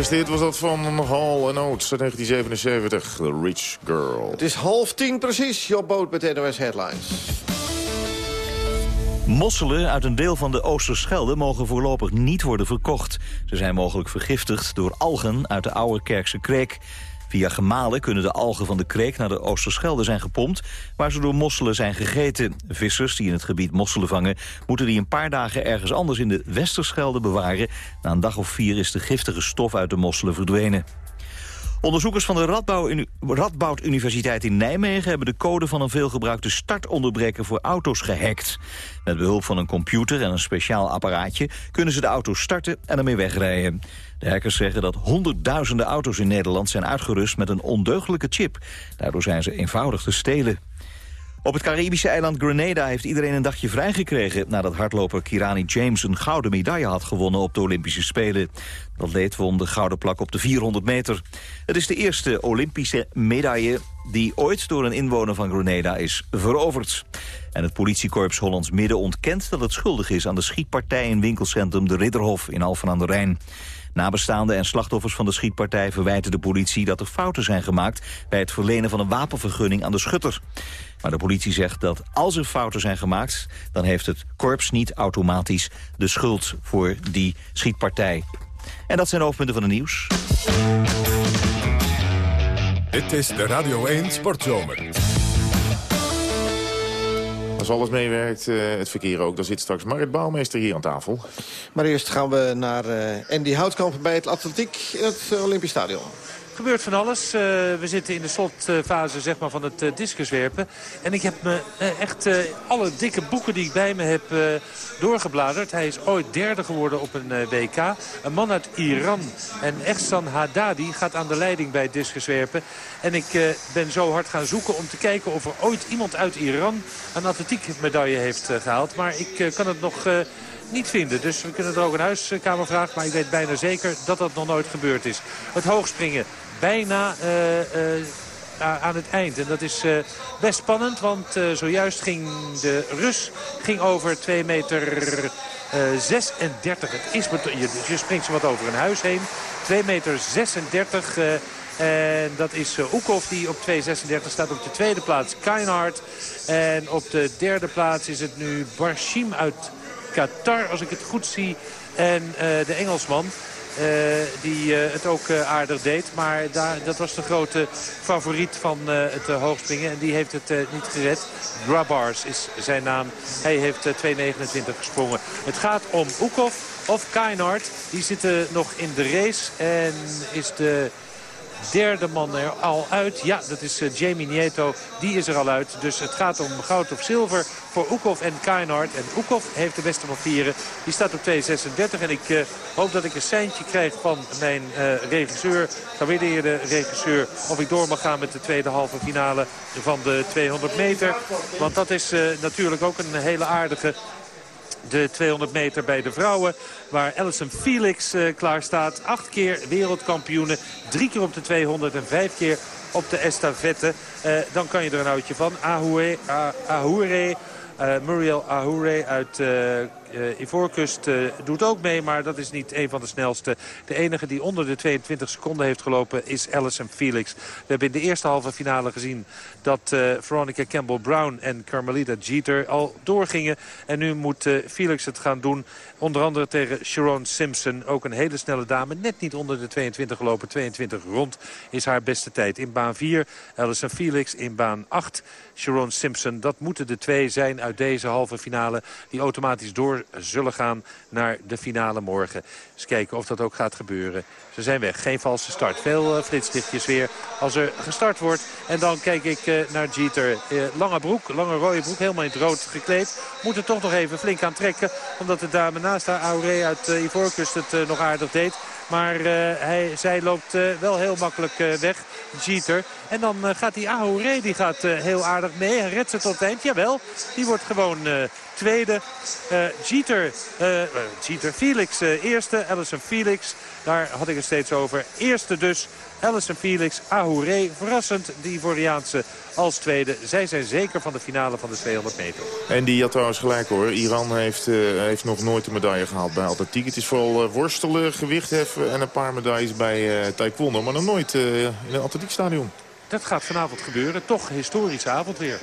Eerste hit was dat van Hall Oates uit 1977, The Rich Girl. Het is half tien precies, Job Boot met NOS Headlines. Mosselen uit een deel van de Oosterschelde mogen voorlopig niet worden verkocht. Ze zijn mogelijk vergiftigd door algen uit de Oude Kerkse Kreek. Via gemalen kunnen de algen van de kreek naar de Oosterschelde zijn gepompt... waar ze door mosselen zijn gegeten. Vissers die in het gebied mosselen vangen... moeten die een paar dagen ergens anders in de Westerschelde bewaren. Na een dag of vier is de giftige stof uit de mosselen verdwenen. Onderzoekers van de Radboud Universiteit in Nijmegen... hebben de code van een veelgebruikte startonderbreker voor auto's gehackt. Met behulp van een computer en een speciaal apparaatje... kunnen ze de auto starten en ermee wegrijden. De hackers zeggen dat honderdduizenden auto's in Nederland zijn uitgerust... met een ondeugelijke chip. Daardoor zijn ze eenvoudig te stelen. Op het Caribische eiland Grenada heeft iedereen een dagje vrijgekregen... nadat hardloper Kirani James een gouden medaille had gewonnen op de Olympische Spelen. Dat leed won de gouden plak op de 400 meter. Het is de eerste Olympische medaille die ooit door een inwoner van Grenada is veroverd. En het politiekorps Hollands Midden ontkent dat het schuldig is... aan de schietpartij in winkelcentrum De Ridderhof in Alphen aan de Rijn. Nabestaanden en slachtoffers van de schietpartij verwijten de politie dat er fouten zijn gemaakt bij het verlenen van een wapenvergunning aan de schutter. Maar de politie zegt dat als er fouten zijn gemaakt... dan heeft het korps niet automatisch de schuld voor die schietpartij. En dat zijn de hoofdpunten van het nieuws. Dit is de Radio 1 Sportzomer. Als alles meewerkt, uh, het verkeer ook, dan zit straks Marit Bouwmeester hier aan tafel. Maar eerst gaan we naar uh, Andy Houtkamp bij het atletiek in het uh, Olympisch Stadion gebeurt van alles. Uh, we zitten in de slotfase zeg maar, van het uh, discuswerpen. En ik heb me uh, echt alle dikke boeken die ik bij me heb doorgebladerd. Hij is ooit derde geworden op een WK. Een man uit Iran. En Ehsan Haddadi gaat aan de leiding bij het discuswerpen. En ik ben zo hard gaan zoeken om te kijken of er ooit iemand uit Iran een atletiekmedaille heeft gehaald. Maar ik kan het nog niet vinden. Dus we kunnen er ook een huiskamer vragen. Maar ik weet bijna zeker dat dat nog nooit gebeurd is. Het hoogspringen bijna uh, uh, aan het eind. En dat is uh, best spannend, want zojuist ging de Rus ging over 2 meter 36. Het is, je, springt zo wat over een huis heen. 2 meter 36. En dat is Oekhoff die op 2.36 staat op de tweede plaats. Keinhardt. En op de derde plaats is het nu Barshim uit Qatar, als ik het goed zie. En de Engelsman. Uh, die uh, het ook uh, aardig deed. Maar daar, dat was de grote favoriet van het hoogspringen. En die heeft het niet gered. Grabars is zijn naam. Hij heeft 2.29 gesprongen. Het gaat om Oekhoff of Keinhardt. Die zitten nog in de race. En is de derde man er al uit. Ja, dat is uh, Jamie Nieto. Die is er al uit. Dus het gaat om goud of zilver voor Oekhoff en Keinhardt. En Oekhoff heeft de beste papieren. Die staat op 2.36. En ik uh, hoop dat ik een seintje krijg van mijn uh, regisseur. Gewaardeerde regisseur. Of ik door mag gaan met de tweede halve finale van de 200 meter. Want dat is natuurlijk ook een hele aardige de 200 meter bij de vrouwen. Waar Alison Felix uh, klaar staat. Acht keer wereldkampioenen. Drie keer op de 200 en vijf keer op de estafette. Uh, dan kan je er een houtje van. Ahoure, Ahoure uh, Muriel Ahoure uit uh, Ivoorkust doet ook mee, maar dat is niet een van de snelste. De enige die onder de 22 seconden heeft gelopen is Alison Felix. We hebben in de eerste halve finale gezien dat Veronica Campbell-Brown en Carmelita Jeter al doorgingen. En nu moet Felix het gaan doen. Onder andere tegen Sharon Simpson. Ook een hele snelle dame. Net niet onder de 22 gelopen. 22 rond is haar beste tijd. In baan 4 Alison Felix. In baan 8 Sharon Simpson. Dat moeten de twee zijn uit deze halve finale. Die automatisch door zullen gaan naar de finale morgen. Eens kijken of dat ook gaat gebeuren. Ze zijn weg. Geen valse start. Veel uh, weer als er gestart wordt. En dan kijk ik uh, naar Jeter. Uh, lange broek, lange rode broek. Helemaal in het rood gekleed. Moet er toch nog even flink aan trekken. Omdat de dame naast haar Auré uit Ivoorkust het nog aardig deed. Maar hij, zij loopt wel heel makkelijk weg. Jeter. En dan gaat die Ahouré die gaat heel aardig mee. Hij redt ze tot het eind. Jawel, die wordt gewoon tweede. Jeter, Jeter Felix eerste. Allison Felix, daar had ik het steeds over. Eerste dus Allison Felix, Ahouré. Verrassend, die Ivoriaanse als tweede. Zij zijn zeker van de finale van de 200 meter. En die had trouwens gelijk hoor. Iran heeft, eh, heeft nog nooit een medaille gehaald bij atletiek. Het is vooral uh, worstelen, gewichtheffen en een paar medailles bij uh, taekwondo. Maar nog nooit in een atletiekstadion. Dat gaat vanavond gebeuren. Toch historische avond weer.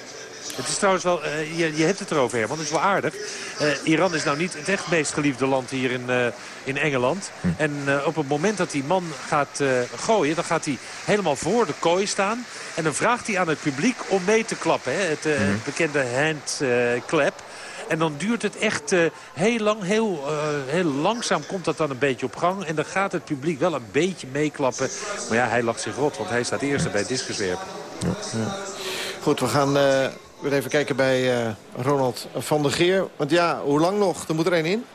Het is trouwens wel, uh, je, je, hebt het erover, Herman, dat is wel aardig. Uh, Iran is nou niet het echt meest geliefde land hier in, uh, in Engeland. Hm. En op het moment dat die man gaat gooien, dan gaat hij helemaal voor de kooi staan. En dan vraagt hij aan het publiek om mee te klappen. Hè? Het hm. bekende handclap. En dan duurt het echt uh, heel lang, heel, uh, heel langzaam komt dat dan een beetje op gang. En dan gaat het publiek wel een beetje meeklappen. Maar ja, hij lacht zich rot, want hij staat eerste bij het discuswerpen. Ja. Ja. Goed, we gaan uh, weer even kijken bij Ronald van der Geer. Want ja, hoe lang nog? Er moet er één in.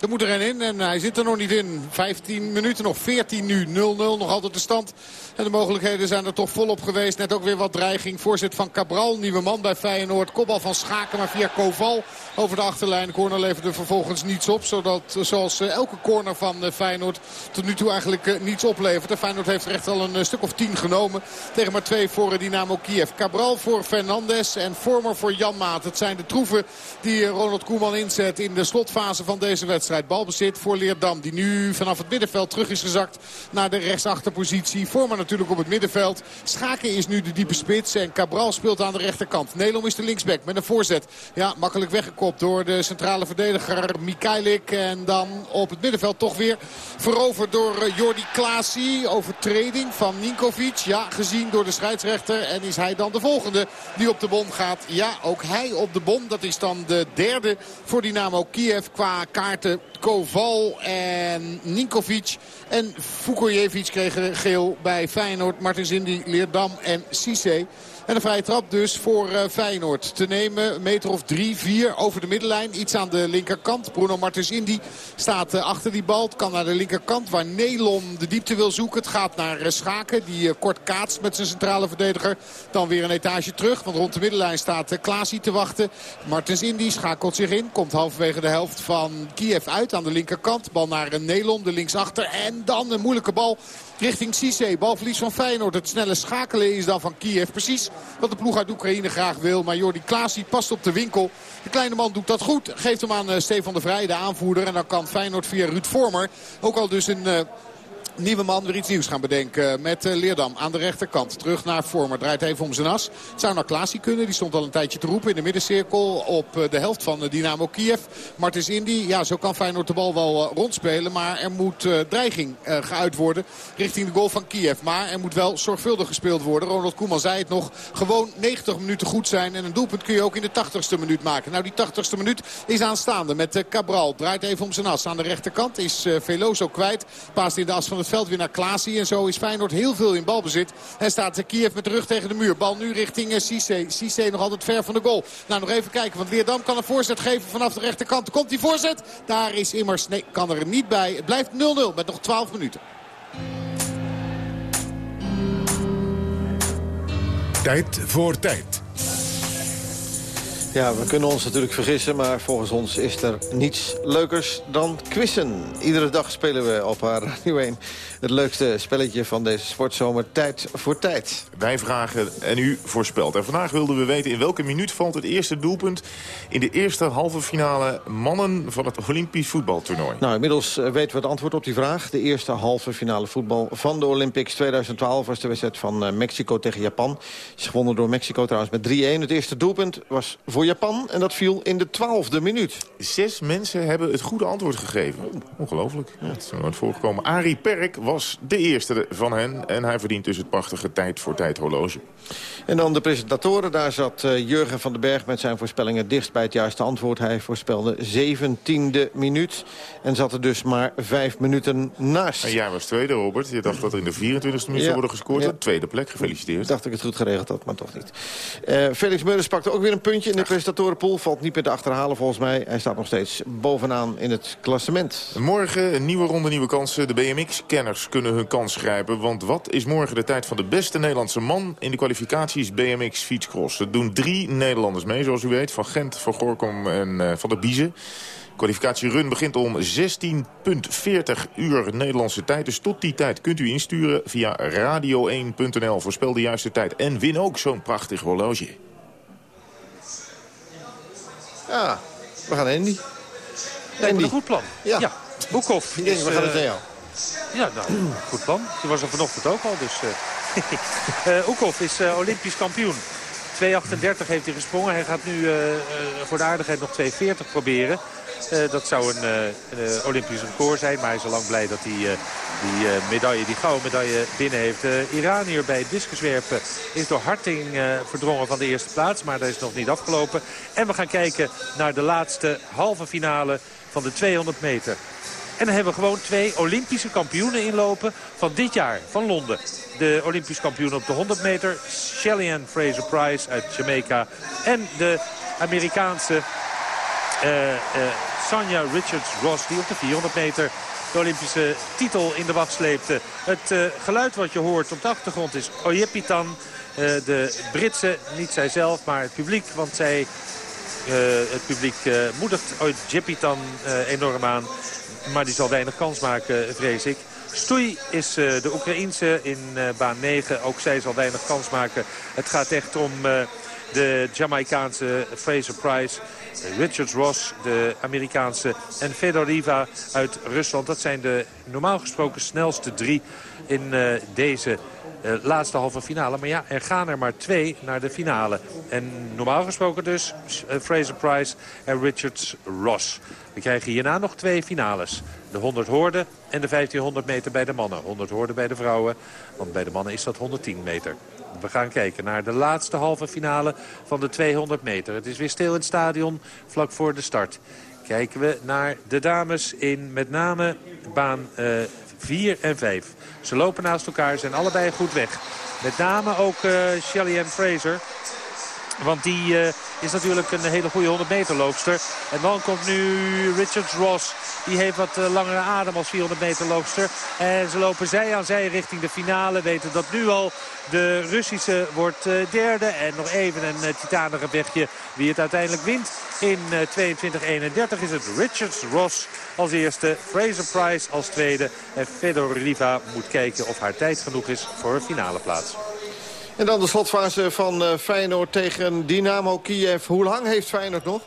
Er moet er een in en hij zit er nog niet in. 15 minuten nog, 14 nu, 0-0 nog altijd de stand. En de mogelijkheden zijn er toch volop geweest. Net ook weer wat dreiging. Voorzet van Cabral, nieuwe man bij Feyenoord. Kopbal van Schaken, maar via Koval over de achterlijn. Corner leverde vervolgens niets op. Zodat, zoals elke corner van Feyenoord tot nu toe eigenlijk niets oplevert. De Feyenoord heeft er al een stuk of 10 genomen. Tegen maar twee voor Dynamo Kiev. Cabral voor Fernandes en Vormer voor Jan Maat. Het zijn de troeven die Ronald Koeman inzet in de slotfase van deze wedstrijd wedstrijd. Balbezit voor Leerdam. Die nu vanaf het middenveld terug is gezakt naar de rechtsachterpositie. Vormer natuurlijk op het middenveld. Schaken is nu de diepe spits. En Cabral speelt aan de rechterkant. Nelom is de linksback met een voorzet. Ja, makkelijk weggekopt door de centrale verdediger Mikailik. En dan op het middenveld toch weer veroverd door eh, Jordi Klaasie. Overtreding van Ninkovic. Ja, gezien door de scheidsrechter. En is hij dan de volgende die op de bom gaat? Ja, ook hij op de bom. Dat is dan de derde voor Dynamo Kiev qua kaarten Koval en Ninkovic. En Vukojevic kregen geel bij Feyenoord. Martin Zindi, Leerdam en Cisse. En een vrije trap dus voor uh, Feyenoord. Te nemen, meter of drie, vier over de middenlijn. Iets aan de linkerkant. Bruno Martens Indy staat uh, achter die bal. Het kan naar de linkerkant waar Nelon de diepte wil zoeken. Het gaat naar uh, Schaken die kort kaatst met zijn centrale verdediger. Dan weer een etage terug. Want rond de middenlijn staat Klaasie te wachten. Martens Indy schakelt zich in. Komt halverwege de helft van Kiev uit aan de linkerkant. Bal naar Nelon, de linksachter. En dan een moeilijke bal richting Cisse. Balverlies van Feyenoord. Het snelle schakelen is dan van Kiev. Precies wat de ploeg uit Oekraïne graag wil. Maar Jordi Klaasie past op de winkel. De kleine man doet dat goed. Geeft hem aan uh, Stefan de Vrij, de aanvoerder. En dan kan Feyenoord via Ruud Vormer ook al dus een... Nieuwe man weer iets nieuws gaan bedenken. Met uh, Leerdam aan de rechterkant. Terug naar Vormer. Draait even om zijn as. Het zou naar Klaasie kunnen. Die stond al een tijdje te roepen in de middencirkel. Op uh, de helft van uh, Dynamo Kiev. Martens Indy. Ja, zo kan Feyenoord de bal wel rondspelen. Maar er moet dreiging geuit worden richting de goal van Kiev. Maar er moet wel zorgvuldig gespeeld worden. Ronald Koeman zei het nog. Gewoon 90 minuten goed zijn. En een doelpunt kun je ook in de 80ste minuut maken. Nou, die 80ste minuut is aanstaande met Cabral. Draait even om zijn as. Aan de rechterkant is Veloso kwijt. Paast in de as van het het veld weer naar Klaasie. En zo is Feyenoord heel veel in balbezit. En staat Kiev met de rug tegen de muur. Bal nu richting Cisse. Cisse nog altijd ver van de goal. Nou, nog even kijken. Want Leerdam kan een voorzet geven vanaf de rechterkant. Komt die voorzet? Daar is immers... Nee, kan er niet bij. Het blijft 0-0 met nog 12 minuten. Tijd voor tijd. Ja, we kunnen ons natuurlijk vergissen, maar volgens ons is er niets leukers dan quizzen. Iedere dag spelen we op haar Radio 1 het leukste spelletje van deze sportzomer. Tijd voor tijd. Wij vragen en u voorspelt. En vandaag wilden we weten in welke minuut valt het eerste doelpunt... in de eerste halve finale mannen van het Olympisch voetbaltoernooi. Nou, inmiddels eh, weten we het antwoord op die vraag. De eerste halve finale voetbal van de Olympics 2012 was de wedstrijd van eh, Mexico tegen Japan. Is gewonnen door Mexico trouwens met 3-1. Het eerste doelpunt was voor Japan en dat viel in de twaalfde minuut. Zes mensen hebben het goede antwoord gegeven. Ongelooflijk. Ja. Dat is nooit voorgekomen. Arie Perk was de eerste van hen. En hij verdient dus het prachtige tijd voor tijd horloge. En dan de presentatoren. Daar zat uh, Jurgen van den Berg met zijn voorspellingen dichtst bij het juiste antwoord. Hij voorspelde 17e minuut. En zat er dus maar vijf minuten naast. En jij was tweede, Robert. Je dacht dat er in de 24e minuut ja. zou worden gescoord. Ja. Tweede plek, gefeliciteerd. Dacht ik het goed geregeld had, maar toch niet. Uh, Felix Meurders pakte ook weer een puntje in de presentatorenpool. Valt niet meer te achterhalen volgens mij. Hij staat nog steeds bovenaan in het klassement. Morgen een nieuwe ronde, nieuwe kansen. De BMX-kenners kunnen hun kans grijpen. Want wat is morgen de tijd van de beste Nederlandse man in de kwalificaties BMX fietscross? Er doen drie Nederlanders mee, zoals u weet. Van Gent, van Gorkom en uh, van de Biezen. Kwalificatierun begint om 16.40 uur Nederlandse tijd. Dus tot die tijd kunt u insturen via radio1.nl. Voorspel de juiste tijd en win ook zo'n prachtig horloge. Ja, we gaan Andy. Me een goed plan. Ja. ja. Boekhoff Ik denk, is, we gaan het eh, naar jou. Ja, nou, goed plan. Die was er vanochtend ook al, dus... eh eh, Oekhoff is eh, olympisch kampioen. 2,38 heeft hij gesprongen. Hij gaat nu eh, voor de aardigheid nog 2,40 proberen. Dat zou een, Olympisch record zijn. Maar hij is al lang blij dat hij die medaille, die gouden medaille binnen heeft. De Iranier bij het discuswerpen is door Harting verdrongen van de eerste plaats. Maar dat is nog niet afgelopen. En we gaan kijken naar de laatste halve finale van de 200 meter. En dan hebben we gewoon twee Olympische kampioenen inlopen van dit jaar, van Londen. De Olympisch kampioen op de 100 meter, Shelly-Ann Fraser-Price uit Jamaica. En de Amerikaanse eh, eh, Sanja Richards-Ross, die op de 400 meter de Olympische titel in de wacht sleepte. Het eh, geluid wat je hoort op de achtergrond is Ojepitan. De Britse, niet zijzelf, maar het publiek. Want zij, het publiek eh, moedigt Ojepitan enorm aan. Maar die zal weinig kans maken, vrees ik. Stoei is eh, de Oekraïense in eh, baan 9. Ook zij zal weinig kans maken. Het gaat echt om eh, de Jamaicaanse Fraser Price. Richard Ross, de Amerikaanse. En Fedoriva uit Rusland. Dat zijn de normaal gesproken snelste drie in deze laatste halve finale. Maar ja, er gaan er maar twee naar de finale. En normaal gesproken dus eh, Fraser Price en Richard Ross. We krijgen hierna nog twee finales. De 100 hoorden en de 1500 meter bij de mannen. 100 hoorden bij de vrouwen, want bij de mannen is dat 110 meter. We gaan kijken naar de laatste halve finale van de 200 meter. Het is weer stil in het stadion, vlak voor de start. Kijken we naar de dames in met name baan eh 4 en 5. Ze lopen naast elkaar, zijn allebei goed weg. Met name ook eh Shelly-Ann Fraser. Want die eh, is natuurlijk een hele goede 100 meter loopster. En dan komt nu Richards Ross. Die heeft wat eh, langere adem als 400 meter loopster. En ze lopen zij aan zij richting de finale. Weten dat nu al de Russische wordt eh, derde. En nog even een uh, wie het uiteindelijk wint. In uh, 22-31 is het Richards Ross als eerste. Fraser Price als tweede. En Fedoriva moet kijken of haar tijd genoeg is voor een finale plaats. En dan de slotfase van uh, Feyenoord tegen Dynamo Kiev. Hoe lang heeft Feyenoord nog?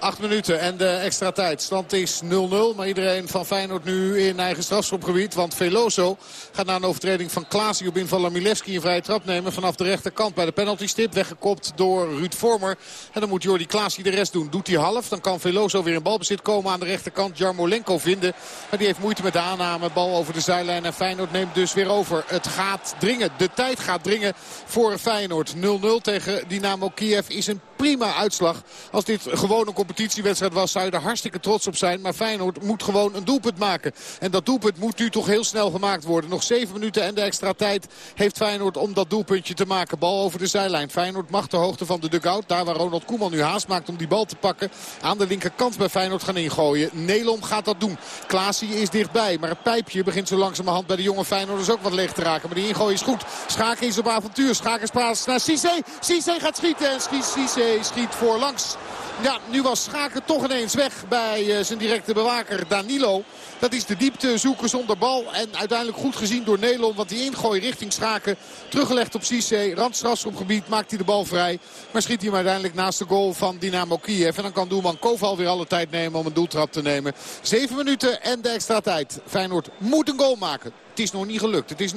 Acht minuten en de extra tijd. Stand is 0-0. Maar iedereen van Feyenoord nu in eigen strafschopgebied. Want Veloso gaat na een overtreding van Klaasie op Milewski een vrije trap nemen. Vanaf de rechterkant bij de penaltystip. Weggekopt door Ruud Vormer. En dan moet Jordi Klaasie de rest doen. Doet hij half. Dan kan Veloso weer in balbezit komen aan de rechterkant. Jarmolenko vinden. Maar die heeft moeite met de aanname. Bal over de zijlijn. En Feyenoord neemt dus weer over. Het gaat dringen. De tijd gaat dringen voor Feyenoord. 0-0 tegen Dynamo Kiev is een prima uitslag. Als dit gewoon een competitiewedstrijd was, zou je er hartstikke trots op zijn. Maar Feyenoord moet gewoon een doelpunt maken. En dat doelpunt moet nu toch heel snel gemaakt worden. Nog 7 minuten en de extra tijd heeft Feyenoord om dat doelpuntje te maken. Bal over de zijlijn. Feyenoord mag de hoogte van de dugout. Daar waar Ronald Koeman nu haast maakt om die bal te pakken. Aan de linkerkant bij Feyenoord gaan ingooien. Nelom gaat dat doen. Klaasie is dichtbij. Maar het pijpje begint zo langzamerhand bij de jonge Feyenoorders ook wat leeg te raken. Maar die ingooi is goed. Schaken is op avontuur. Schaken is plaats naar Cissé. Cissé gaat schieten en schiet Schiet voorlangs. Ja, nu was Schaken toch ineens weg bij uh, zijn directe bewaker Danilo. Dat is de diepte zoeken zonder bal. En uiteindelijk goed gezien door Nelon. Want die ingooi richting Schaken. Teruggelegd op Cissé. Randstrafschopgebied maakt hij de bal vrij. Maar schiet hij hem uiteindelijk naast de goal van Dynamo Kiev. En dan kan doelman Koval weer alle tijd nemen om een doeltrap te nemen. Zeven minuten en de extra tijd. Feyenoord moet een goal maken. Het is nog niet gelukt. Het is 0-0.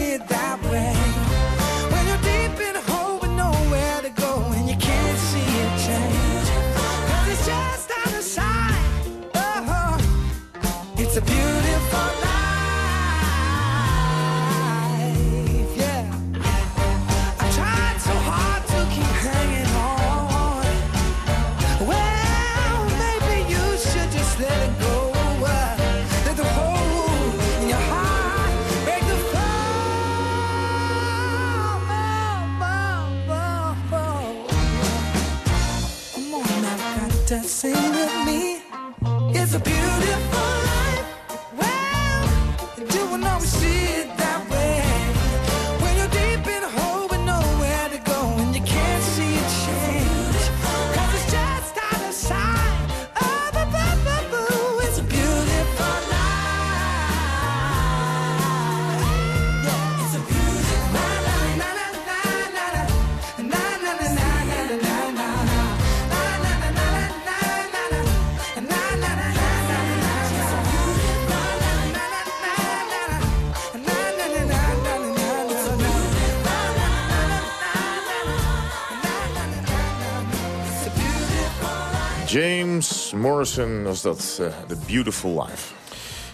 Morrison was dat, eh, The Beautiful Life.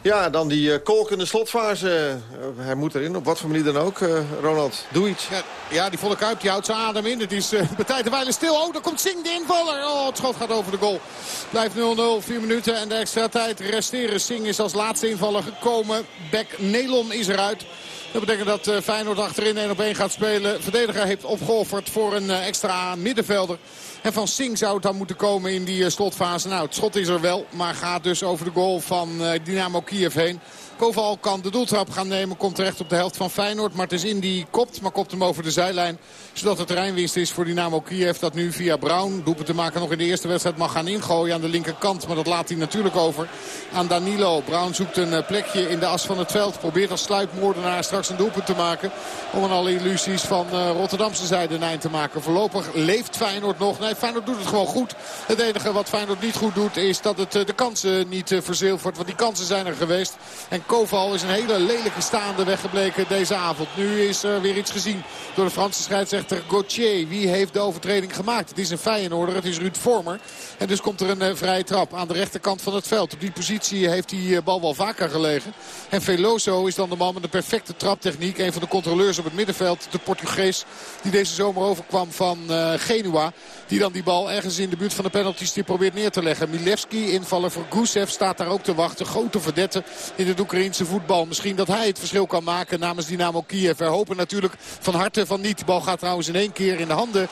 Ja, dan die uh, kolkende slotfase. Eh, hij moet erin, op wat voor manier dan ook. Eh, Ronald, doe iets. Ja, ja, die volle kuip die houdt zijn adem in. Het is uh, bij wijle stil. Oh, daar komt Singh de invaller. Oh, het schot gaat over de goal. Blijft 0-0, 4 minuten en de extra tijd resteren. Singh is als laatste invaller gekomen. Beck Nelon is eruit. Dat betekent dat uh, Feyenoord achterin 1 op 1 gaat spelen. Verdediger heeft opgeofferd voor een uh, extra middenvelder. En van Singh zou het dan moeten komen in die uh, slotfase. Nou, het schot is er wel, maar gaat dus over de goal van Dynamo Kiev heen. Koval kan de doeltrap gaan nemen. Komt terecht op de helft van Feyenoord. Maar het is in die kopt. Maar kopt hem over de zijlijn. Zodat het terreinwinst is voor Dynamo Kiev. Dat nu via Brown, doelpunt te maken nog in de eerste wedstrijd, mag gaan ingooien aan de linkerkant. Maar dat laat hij natuurlijk over aan Danilo. Brown zoekt een plekje in de as van het veld. Probeert als sluipmoordenaar straks een doelpunt te maken. Om aan alle illusies van uh, Rotterdamse zijde een eind te maken. Voorlopig leeft Feyenoord nog. Nee, Feyenoord doet het gewoon goed. Het enige wat Feyenoord niet goed doet is dat het uh, de kansen niet verzilvert. Want die kansen zijn er geweest. En Koval is een hele lelijke staande weggebleken deze avond. Nu is er weer iets gezien door de Franse scheidsrechter Gauthier. Wie heeft de overtreding gemaakt? Het is een Feyenoorder, het is Ruud Vormer. En dus komt er een uh, vrije trap aan de rechterkant van het veld. Op die positie heeft die uh, bal wel vaker gelegen. En Veloso is dan de man met de perfecte traptechniek. Een van de controleurs op het middenveld. De Portugees die deze zomer overkwam van uh, Genua. Die dan die bal ergens in de buurt van de penalties probeert neer te leggen. Milevski, invaller voor Gusev, staat daar ook te wachten. Grote verdette in het Voetbal. Misschien dat hij het verschil kan maken namens Dynamo Kiev. We hopen natuurlijk van harte van niet. De bal gaat trouwens in één keer in de handen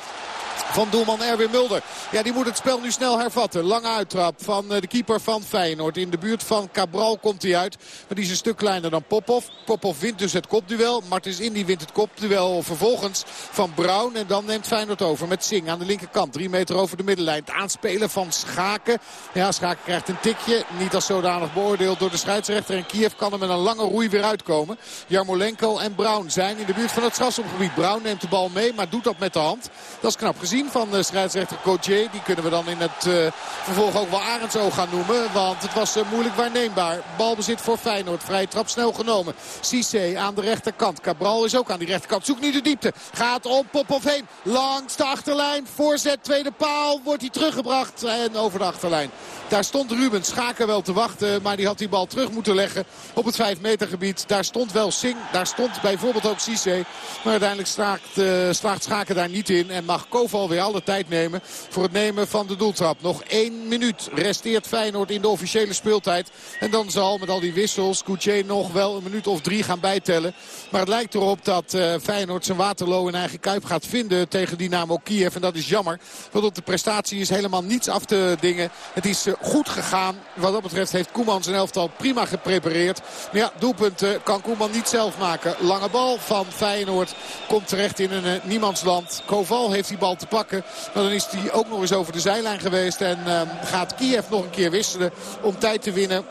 van doelman Erwin Mulder. Ja, die moet het spel nu snel hervatten. Lange uittrap van de keeper van Feyenoord. In de buurt van Cabral komt hij uit. Maar die is een stuk kleiner dan Popov. Popov wint dus het kopduel. Martens Indy wint het kopduel vervolgens van Brown. En dan neemt Feyenoord over met Singh aan de linkerkant. Drie meter over de middenlijn. Het aanspelen van Schaken. Ja, Schaken krijgt een tikje. Niet als zodanig beoordeeld door de scheidsrechter. En Kiev kan er met een lange roei weer uitkomen. Jarmolenko en Brown zijn in de buurt van het strafschopgebied. Brown neemt de bal mee, maar doet dat met de hand. Dat is knap gezien van de scheidsrechter Gauthier. Die kunnen we dan in het uh, vervolg ook wel Arendsoog gaan noemen. Want het was uh, moeilijk waarneembaar. Balbezit voor Feyenoord. Vrije trap snel genomen. Cissé aan de rechterkant. Cabral is ook aan die rechterkant. Zoekt nu de diepte. Gaat om Popov heen. Langs de achterlijn. Voorzet tweede paal. Wordt hij teruggebracht. En over de achterlijn. Daar stond Ruben Schaken wel te wachten. Maar die had die bal terug moeten leggen op het 5 meter gebied. Daar stond wel Singh. Daar stond bijvoorbeeld ook Cissé. Maar uiteindelijk slaagt, uh, slaagt Schaken daar niet in. En mag Koval weer alle tijd nemen voor het nemen van de doeltrap. Nog één minuut resteert Feyenoord in de officiële speeltijd. En dan zal met al die wissels Coutier nog wel een minuut of drie gaan bijtellen. Maar het lijkt erop dat uh, Feyenoord zijn Waterloo in eigen kuip gaat vinden tegen Dynamo Kiev. En dat is jammer. Want op de prestatie is helemaal niets af te dingen. Het is uh, goed gegaan. Wat dat betreft heeft Koeman zijn elftal prima geprepareerd. Maar ja, doelpunten kan Koeman niet zelf maken. Lange bal van Feyenoord komt terecht in een uh, niemandsland. Koval heeft die bal te pakken. Maar dan is hij ook nog eens over de zijlijn geweest. En uh, gaat Kiev nog een keer wisselen om tijd te winnen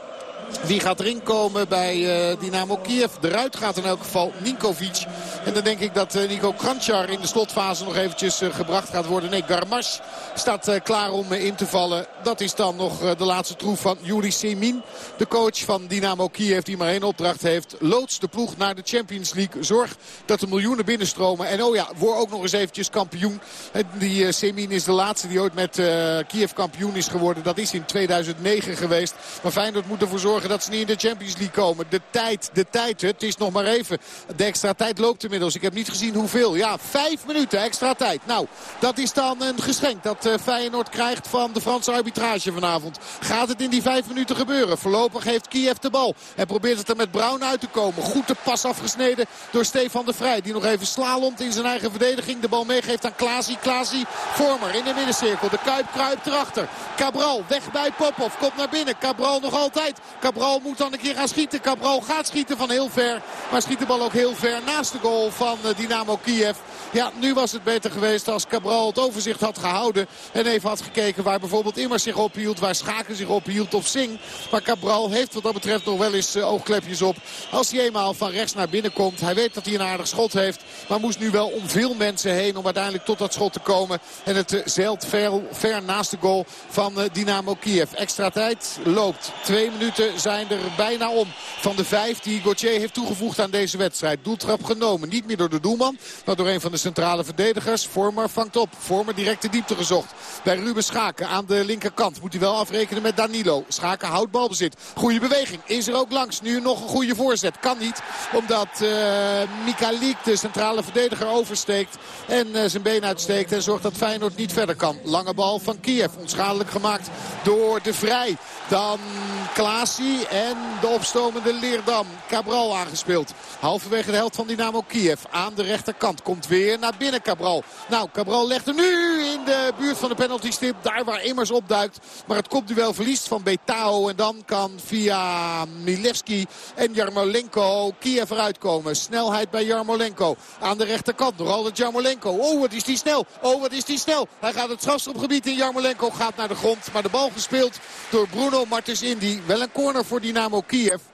Wie gaat erin komen bij uh, Dynamo Kiev? Eruit gaat in elk geval Ninkovic. En dan denk ik dat uh, Nico Kranchar in de slotfase nog eventjes uh, gebracht gaat worden. Nee, Garmash staat klaar om in te vallen. Dat is dan nog de laatste troef van Juri Semin. De coach van Dynamo Kiev die maar één opdracht heeft. Loods de ploeg naar de Champions League. Zorg dat de miljoenen binnenstromen. En oh ja, word ook nog eens eventjes kampioen. En die Semin is de laatste die ooit met Kiev kampioen is geworden. Dat is in 2009 geweest. Maar Feyenoord moet ervoor zorgen dat ze niet in de Champions League komen. De tijd, de tijd. Het is nog maar even. De extra tijd loopt inmiddels. Ik heb niet gezien hoeveel. Ja, vijf minuten extra tijd. Nou, dat is dan een geschenk dat uh, Feyenoord krijgt van de Franse arbitrage vanavond. Gaat het in die vijf minuten gebeuren? Voorlopig heeft Kiev de bal. En probeert het er met Brown uit te komen. Goed de pas afgesneden door Stefan de Vrij. Die nog even slalomt in zijn eigen verdediging. De bal meegeeft aan Klaasie. Klaasie, Vormer in de middencirkel. De Kuip kruipt erachter. Cabral weg bij Popov. Komt naar binnen. Cabral nog altijd. Cabral moet dan een keer gaan schieten. Cabral gaat schieten van heel ver. Maar schiet de bal ook heel ver naast de goal van eh, Dynamo Kiev. Ja, nu was het beter geweest als Cabral het overzicht had gehouden. En even had gekeken waar bijvoorbeeld Immers zich ophield. Waar Schaken zich ophield of Sing. Maar Cabral heeft wat dat betreft nog wel eens uh, oogklepjes op. Als hij eenmaal van rechts naar binnen komt. Hij weet dat hij een aardig schot heeft. Maar moest nu wel om veel mensen heen om uiteindelijk tot dat schot te komen. En het uh, zeilt ver, ver naast de goal van Dynamo Kiev. Extra tijd loopt. Twee minuten zijn er bijna om. Van de vijf die Gauthier heeft toegevoegd aan deze wedstrijd. Doeltrap genomen. Niet meer door de doelman, maar door een van de centrale verdedigers. Vormer vangt op. Vormer direct de diepte gezocht. Bij Ruben Schaken aan de linkerkant. Moet hij wel afrekenen met Danilo. Schaken houdt balbezit. Goede beweging. Is er ook langs. Nu nog een goede voorzet. Kan niet. Omdat uh, Mikalik, de centrale verdediger, oversteekt. En uh, zijn been uitsteekt. En zorgt dat Feyenoord niet verder kan. Lange bal van Kiev. Onschadelijk gemaakt door de Vrij. Dan En de opstomende Leerdam. Cabral aangespeeld. Halverwege de helft van Dynamo Kiev. Aan de rechterkant. Komt weer naar binnen Cabral. Nou, Cabral legt er nu in de buurt van de penaltystip. Daar waar Immers opduikt. Maar het kopduel verliest van Betao. En dan kan via Milevski en Jarmolenko Kiev eruit komen. Snelheid bij Jarmolenko. Aan de rechterkant. Nog altijd Jarmolenko. Oh, wat is die snel. Oh, wat is die snel. Hij gaat het strafschopgebied in. Jarmolenko gaat naar de grond. Maar de bal gespeeld door Bruno Martens Indy. Wel een corner voor Dynamo Kiev.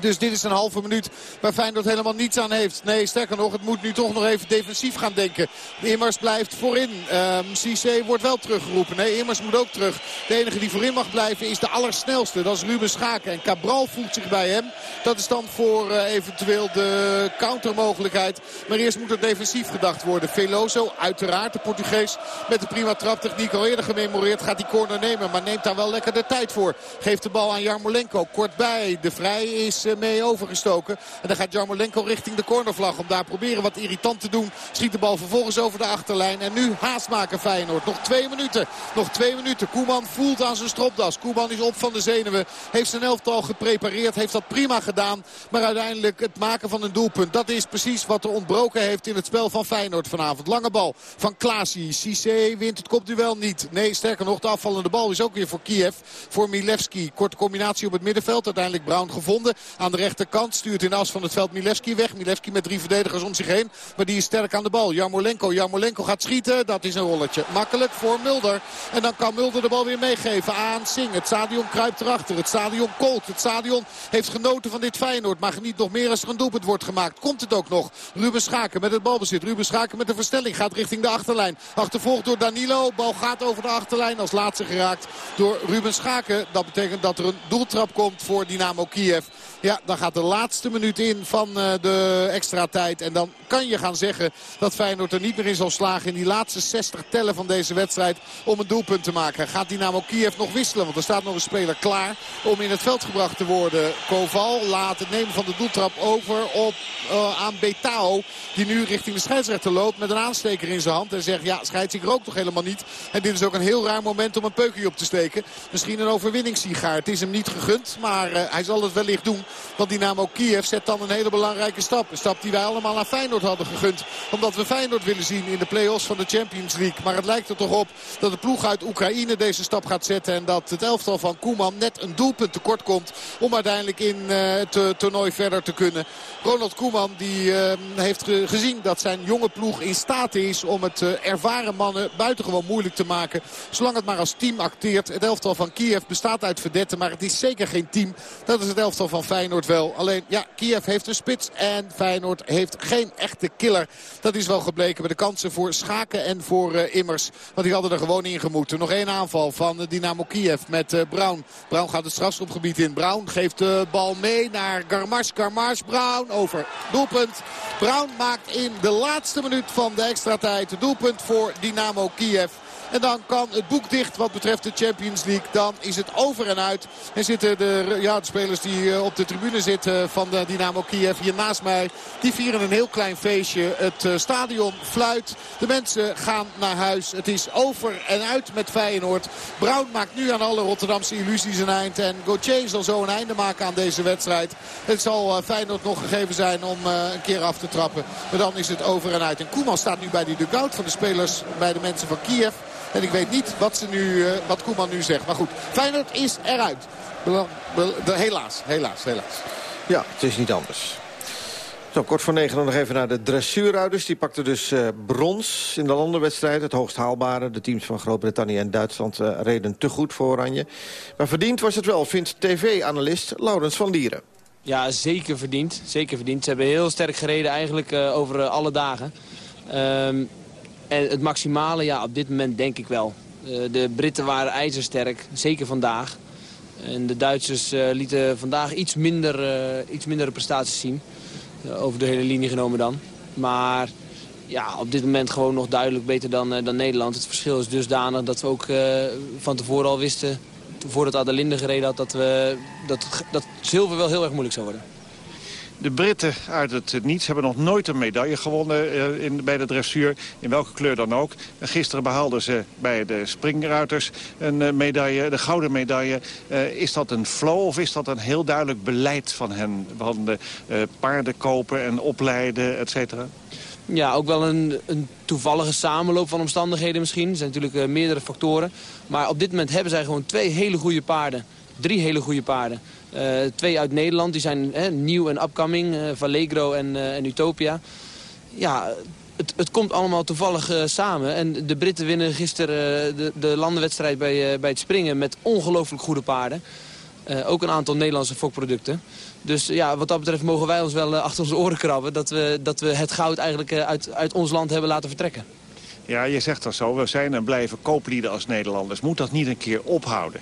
Dus dit is een halve minuut waar Feyenoord helemaal niets aan heeft. Nee, sterker nog, het moet nu toch nog even defensief gaan denken. Immers blijft voorin. Um, wordt wel teruggeroepen. Nee, Immers moet ook terug. De enige die voorin mag blijven is de allersnelste. Dat is Ruben Schaken. En Cabral voelt zich bij hem. Dat is dan voor uh, eventueel de countermogelijkheid. Maar eerst moet er defensief gedacht worden. Veloso, uiteraard de Portugees met de prima traptechniek al eerder gememoreerd. Gaat die corner nemen, maar neemt daar wel lekker de tijd voor. Geeft de bal aan Jarmolenko. Kort bij. De Vrij is eh, mee overgestoken. En dan gaat Jarmolenko richting de cornervlag. Om daar proberen wat irritant te doen. Schiet de bal vervolgens over de achterlijn. En nu haast maken Feyenoord. Nog twee minuten. Nog twee minuten. Koeman voelt aan zijn stropdas. Koeman is op van de zenuwen. Heeft zijn elftal geprepareerd. Heeft dat prima gedaan. Maar uiteindelijk het maken van een doelpunt. Dat is precies wat er ontbroken heeft in het spel van Feyenoord vanavond. Lange bal van Klaasie. Cissé wint het kopduel niet. Nee, sterker nog, de afvallende bal is ook weer voor Kiev. Voor Milevski. Korte combinatie op het middenveld. Uiteindelijk Brown gevonden aan de rechterkant. Stuurt in as van het veld Milevski weg. Milevski met drie verdedigers om zich heen. Maar die is sterk aan de bal. Jarmolenko. Jarmolenko gaat schieten. Dat is een rolletje. Makkelijk voor Mulder. En dan kan Mulder de bal weer meegeven aan Singh. Het stadion kruipt erachter. Het stadion koolt. Het stadion heeft genoten van dit Feyenoord. Maar geniet nog meer als er een doelpunt wordt gemaakt. Komt het ook nog. Ruben Schaken met het balbezit. Ruben Schaken met de verstelling. Gaat richting de achterlijn. Achtervolgd door Danilo. Bal gaat over de achterlijn. Als laatste geraakt door Ruben Schaken. Dat betekent dat er een doeltrap komt voor Dynamo Kiev. Ja, dan gaat de laatste minuut in van uh, de extra tijd. En dan kan je gaan zeggen dat Feyenoord er niet meer in zal slagen... in die laatste 60 tellen van deze wedstrijd om een doelpunt te maken. Gaat Dynamo Kiev nog wisselen? Want er staat nog een speler klaar om in het veld gebracht te worden. Koval laat het nemen van de doeltrap over op, uh, aan Betao. Die nu richting de scheidsrechter loopt met een aansteker in zijn hand. En zegt, ja, scheidsrechter rookt toch helemaal niet. En dit is ook een heel raar moment om een peukje op te steken. Misschien een overwinningssigaar. Het is hem niet gegund, maar uh, hij zal het wellicht doen. Want Dynamo Kiev zet dan een hele belangrijke stap. Een stap die wij allemaal aan Feyenoord hadden gegund. Omdat we Feyenoord willen zien in de play-offs van de Champions League. Maar het lijkt er toch op dat de ploeg uit Oekraïne deze stap gaat zetten. En dat het elftal van Koeman net een doelpunt tekort komt. Om uiteindelijk in het toernooi verder te kunnen. Ronald Koeman die heeft gezien dat zijn jonge ploeg in staat is om het ervaren mannen buitengewoon moeilijk te maken. Zolang het maar als team acteert. Het elftal van Kiev bestaat uit verdetten. Maar het is zeker geen team. Dat is het elftal van Feyenoord wel. Alleen ja, Kiev heeft een spits. En Feyenoord heeft geen echte killer. Dat is wel gebleken bij de kansen voor Schaken en voor uh, Immers. Want die hadden er gewoon in gemoeten. Nog één aanval van uh, Dynamo Kiev met uh, Brown. Brown gaat het strafschopgebied in. Brown geeft de bal mee naar Garmash. Garmash, Brown over. Doelpunt. Brown maakt in de laatste minuut van de extra tijd. Doelpunt voor Dynamo Kiev. En dan kan het boek dicht wat betreft de Champions League. Dan is het over en uit. En zitten de, ja, de spelers die op de tribune zitten van de Dynamo Kiev hier naast mij. Die vieren een heel klein feestje. Het stadion fluit. De mensen gaan naar huis. Het is over en uit met Feyenoord. Brown maakt nu aan alle Rotterdamse illusies een eind. En Gauthier zal zo een einde maken aan deze wedstrijd. Het zal Feyenoord nog gegeven zijn om een keer af te trappen. Maar dan is het over en uit. En Koeman staat nu bij die dugout van de spelers bij de mensen van Kiev. En ik weet niet wat, ze nu, wat Koeman nu zegt. Maar goed, Feyenoord is eruit. Helaas, helaas, helaas. Ja, het is niet anders. Zo, kort voor negen nog even naar de dressuurruiders. Die pakten dus uh, brons in de landenwedstrijd. Het hoogst haalbare. De teams van Groot-Brittannië en Duitsland uh, reden te goed voor Oranje. Maar verdiend was het wel, vindt tv-analyst Laurens van Lieren. Ja, zeker verdiend. Zeker verdiend. Ze hebben heel sterk gereden eigenlijk uh, over alle dagen. Um, en het maximale, ja, op dit moment denk ik wel. Uh, de Britten waren ijzersterk, zeker vandaag. En de Duitsers uh, lieten vandaag iets, minder, uh, iets mindere prestaties zien. over de hele linie genomen dan. Maar ja, op dit moment gewoon nog duidelijk beter dan, dan Nederland. Het verschil is dusdanig dat we ook van tevoren al wisten... voordat Adelinde gereden had, dat, we, dat, dat zilver wel heel erg moeilijk zou worden. De Britten uit het niets hebben nog nooit een medaille gewonnen uh, in, bij de dressuur. In welke kleur dan ook. En gisteren behaalden ze bij de springruiters een uh, medaille, de gouden medaille. Uh, is dat een flow of is dat een heel duidelijk beleid van hen? Van de paarden kopen en opleiden, et cetera? Ja, ook wel een, een, toevallige samenloop van omstandigheden misschien. Er zijn natuurlijk meerdere factoren. Maar op dit moment hebben zij gewoon twee hele goede paarden. Drie hele goede paarden. Uh, twee uit Nederland, die zijn hè, nieuw en upcoming. Uh, Vallegro en, uh, en Utopia. Ja, het, het komt allemaal toevallig samen. En de Britten winnen gisteren de, de landenwedstrijd bij, bij het springen... met ongelooflijk goede paarden. ook een aantal Nederlandse fokproducten. Dus ja, wat dat betreft mogen wij ons wel achter onze oren krabben... dat we, dat we het goud eigenlijk uit, uit ons land hebben laten vertrekken. Ja, je zegt dat zo. We zijn en blijven kooplieden als Nederlanders. Moet dat niet een keer ophouden?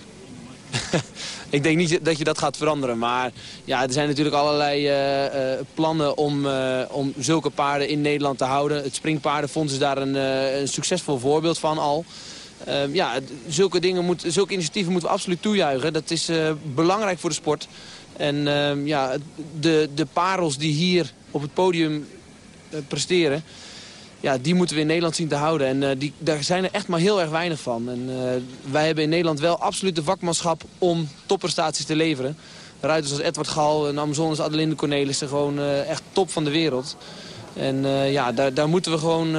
ik denk niet dat je dat gaat veranderen. Maar ja, er zijn natuurlijk allerlei uh, uh, plannen om, uh, om zulke paarden in Nederland te houden. Het Springpaardenfonds is daar een, een succesvol voorbeeld van al. Ehm, ja, zulke, dingen moet, zulke initiatieven moeten we absoluut toejuichen. Dat is belangrijk voor de sport. En ehm, ja, de, de parels die hier op het podium presteren ja, die moeten we in Nederland zien te houden. En uh, die, daar zijn er echt maar heel erg weinig van. En uh, wij hebben in Nederland wel absoluut de vakmanschap om topprestaties te leveren. Ruiters als Edward Gal en Amazones Adelinde Cornelissen gewoon uh, echt top van de wereld. En ja, daar, daar moeten we gewoon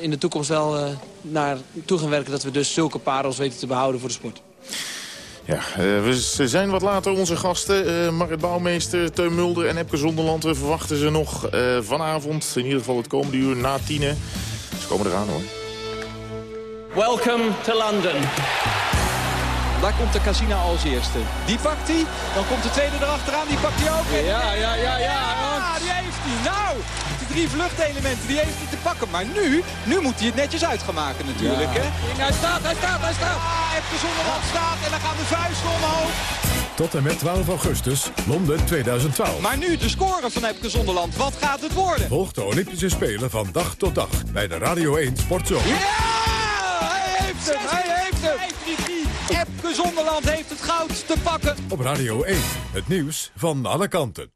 in de toekomst wel naar toe gaan werken... dat we dus zulke parels weten te behouden voor de sport. Ja, uh, we zijn wat later onze gasten. Uh, Marit Bouwmeester, Teun Mulder en Epke Zonderland. We verwachten ze nog uh, vanavond. In ieder geval het komende uur na tienen. Ze komen eraan hoor. Welcome to London. Daar komt de Casina als eerste. Die pakt hij. Dan komt de tweede erachteraan. Die pakt hij ook. Ja, ja, ja, ja. Ja, die heeft hij. Nou, drie vluchtelementen, die heeft hij te pakken. Maar nu, nu moet hij het netjes uit gaan maken natuurlijk. Ja. Hè? Hij staat, hij staat, hij staat. Ah, even Zonderland staat en dan gaan de vuisten omhoog. Tot en met 12 augustus, Londen 2012. Maar nu de score van Epke Zonderland. Wat gaat het worden? Volg de Olympische Spelen van dag tot dag bij de Radio 1 Sportzone. Ja! Hij heeft hem! Hij heeft hem! Epke Zonderland heeft het goud te pakken. Op Radio 1, het nieuws van alle kanten.